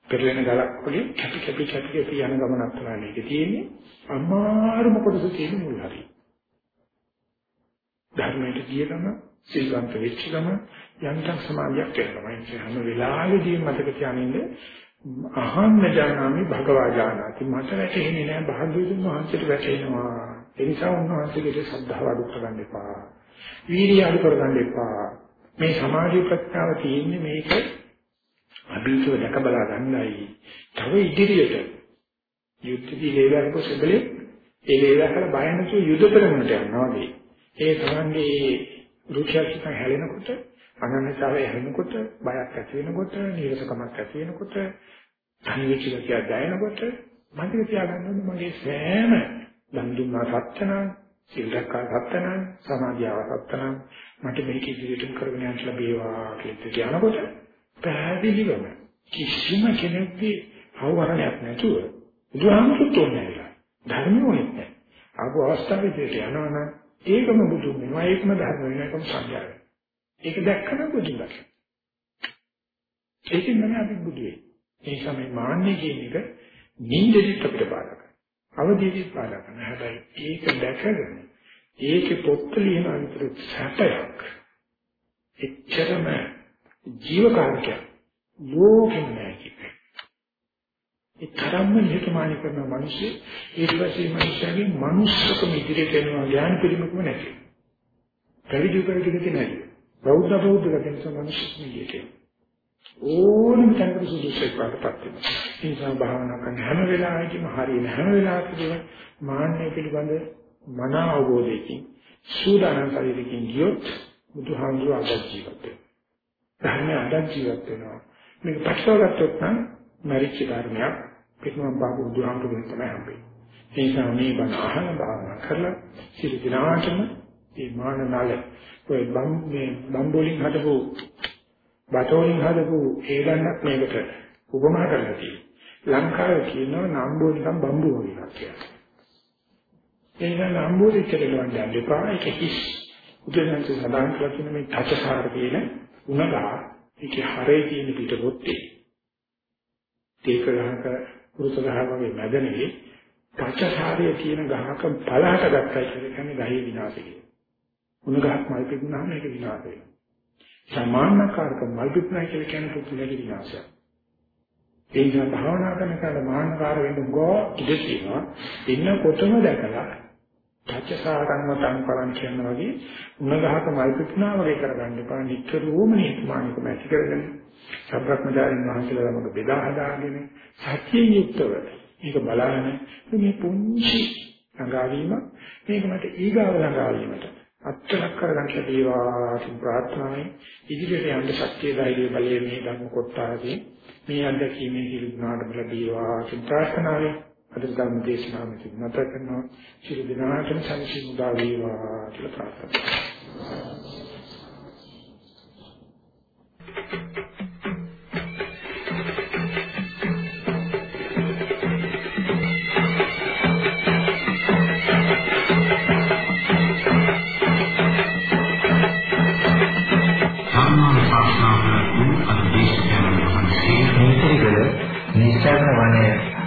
පෙරලෙන ගලක් වගේ කැපි කැපි කැපි කැපි යන ගමනක් තමයි මේකේ තියෙන්නේ. අමාරුම කොටස තියෙන මුල් හරියි. ධර්මයට ගිය ගම සිල්වන්ත වෙච්ච ගම යන්තම් සමාධියක් වෙනවා. ඒ හැම වෙලාවෙදීම මතක තියාගන්න අහන්න ජානාමි භගවා ජානාති මට වැටහෙන්නේ නෑ භාග්‍යවතුන් වහන්සේට වැටෙනවා. ඒ නිසා උන්වහන්සේගේ ශ්‍රද්ධාව අඩු කරගන්න එපා. වීර්යය අඩු කරගන්න එපා. මේ සමාධි ප්‍රඥාව තියෙන්නේ මේක අභිචව දැක බලා ගන්නයි. තව ඉදිරියට යුද්ධදී ලේවැරක සෙබලේ ඒ ලේවැරක බය නැතුව යුද කරන්නට යනවා වගේ. ඒ තමන්ගේ රුචියසිත හැලෙනකොට අනන්‍යතාවය හැලෙනකොට බයක් ඇති වෙනකොට නිරසකමක් ඇති වෙනකොට අනිවිච ගතිය දැනෙනකොට මන්දිර තියාගන්න මගේ සෑම දන් දුන්නා සත්‍යනම් සිල් රැක්කා සත්‍යනම් සමාධියව සත්‍යනම් මට මේක ඉදිරියට කරගෙන යන්න ලැබේවා කියලා කියනකොට පැහැදිලිවම කිසිම කෙනෙක්ගේ අවවරණයක් නැතුව බුදුහාමුදුරුවෝ නැහැ. ධර්ම ඕනෙත් නැහැ. ආපු අවස්ථාවේදී යනවනම් ඒකම බුදුන් වෙනවා ඒකම ධර්ම වෙනවා ඒකම සංඥා වෙනවා. ඒක දැක්කම බුදුන් දැක්කා. ඒකෙන් තමයි අපි බුදු වෙන්නේ. ඒ සමේ මාන්නේ කියන එක නිින්දෙදිත් අපිට බාධා කරනවා. අවදීදිත් බාධා කරනවා. හැබැයි ඒක දැකගෙන ඒකේ පොත් ලියන අතර සැපයක් එච්චරම ජීවකාරකයක් ලෝකෙම නැහැ කියන්නේ. ඒ තරම්ම නිහතමානී කරන මිනිස්සු ඊට පස්සේ මිනිස්සුගේ මනුස්සකම ඉදිරියට එනවා ඥාන පිළිමකම නැති. පැවිදි පැවිදි නැති. බෞද්ධ බෞද්ධ ගැන මිනිස්සු නියතේ. ඕනම තැනකට සුදුසුකම් වඩපත් වෙනවා. ඒ නිසා භාවනා කරන හැම වෙලාවෙකම හරියන හැම වෙලාවකදීම මාන්නය පිළිබඳ මන අවබෝධයකින් සූදානම් ශරීරකින් ගියොත් බුදුහාමුදුරුවෝ අද ජීවත් වෙනවා. ධර්මය අද ජීවත් වෙනවා. මේක පස්සවගත්තොත් නම් මරිච්ච ධර්මයක් පිටුම් බාබු බුදුහාමුදුරුවෝ තමයි හම්බෙන්නේ. ඒ නිසා මේ බණ අහන භාවනා කරලා සිල් දිනාටම මේ මාන නාල ඔය බම් මේ බම්බෝලින් හදපු බටෝලින් හදපු ඒ ගන්නක් මේකට උපමා කරලා තියෙනවා. ලංකාවේ කියනවා නම්බෝ නිකන් බම්බු වගේ කියලා. ඒ නිසා නම්බෝ දෙච්චර ගන්න යන්න එපා. ඒක හිස්. උදේන්ට සදාන් කියලා කියන මේ තචසාර කියන උනගා ඒකේ හරේ තියෙන පිටපොත්තේ. ඒක ගහක පුරුත ගහ වගේ මැදනේ තචසාරයේ තියෙන ගහක පළහට ගත්තයි කියන්නේ ගහේ විනාශය. උණ ගහක් මල් පිටුනහම ඒක විනාශ වෙනවා. සමානකාරක මල්ටිප්ලයි කියලා කියන පුදුලගේ විනාශය. ඒ නිසා භාවනා කරන කාලේ මානකාර වෙන්න ගෝ ඉඳ තියෙනවා. ඉන්නකොටම දැකලා පච්චසාරංව තංකරන් කියන වගේ උණගහක මල්ටිප්නා වගේ කරගන්න එපා. නිතරම නිහතමානීකම ඇති කරගෙන. සබ්‍රක්‍මචාරින් වහන්සේලා ළමක බෙදා හදාගෙන සත්‍යයෙන් යුක්තව මේක බලන්න මේ පුංචි ළඟාවීම මේක මට ඊගාව ළඟාවීමට අත්ලක් කරගන්න ලැබේවා කියන ප්‍රාර්ථනාවයි. ඉදිරියට යන්න ශක්තිය ධෛර්ය බලය මේ ධර්ම කොටාදී මේ අත්දැකීමේ හිලුනාට ලැබේවා කියන ප්‍රාර්ථනාවයි. අද ධර්ම දේශනාව මෙතන නැත කරනවා. සියලු දෙනාටම සංසිඳුදා වේවා කියලා ප්‍රාර්ථනා කරනවා. නිස්සාරණ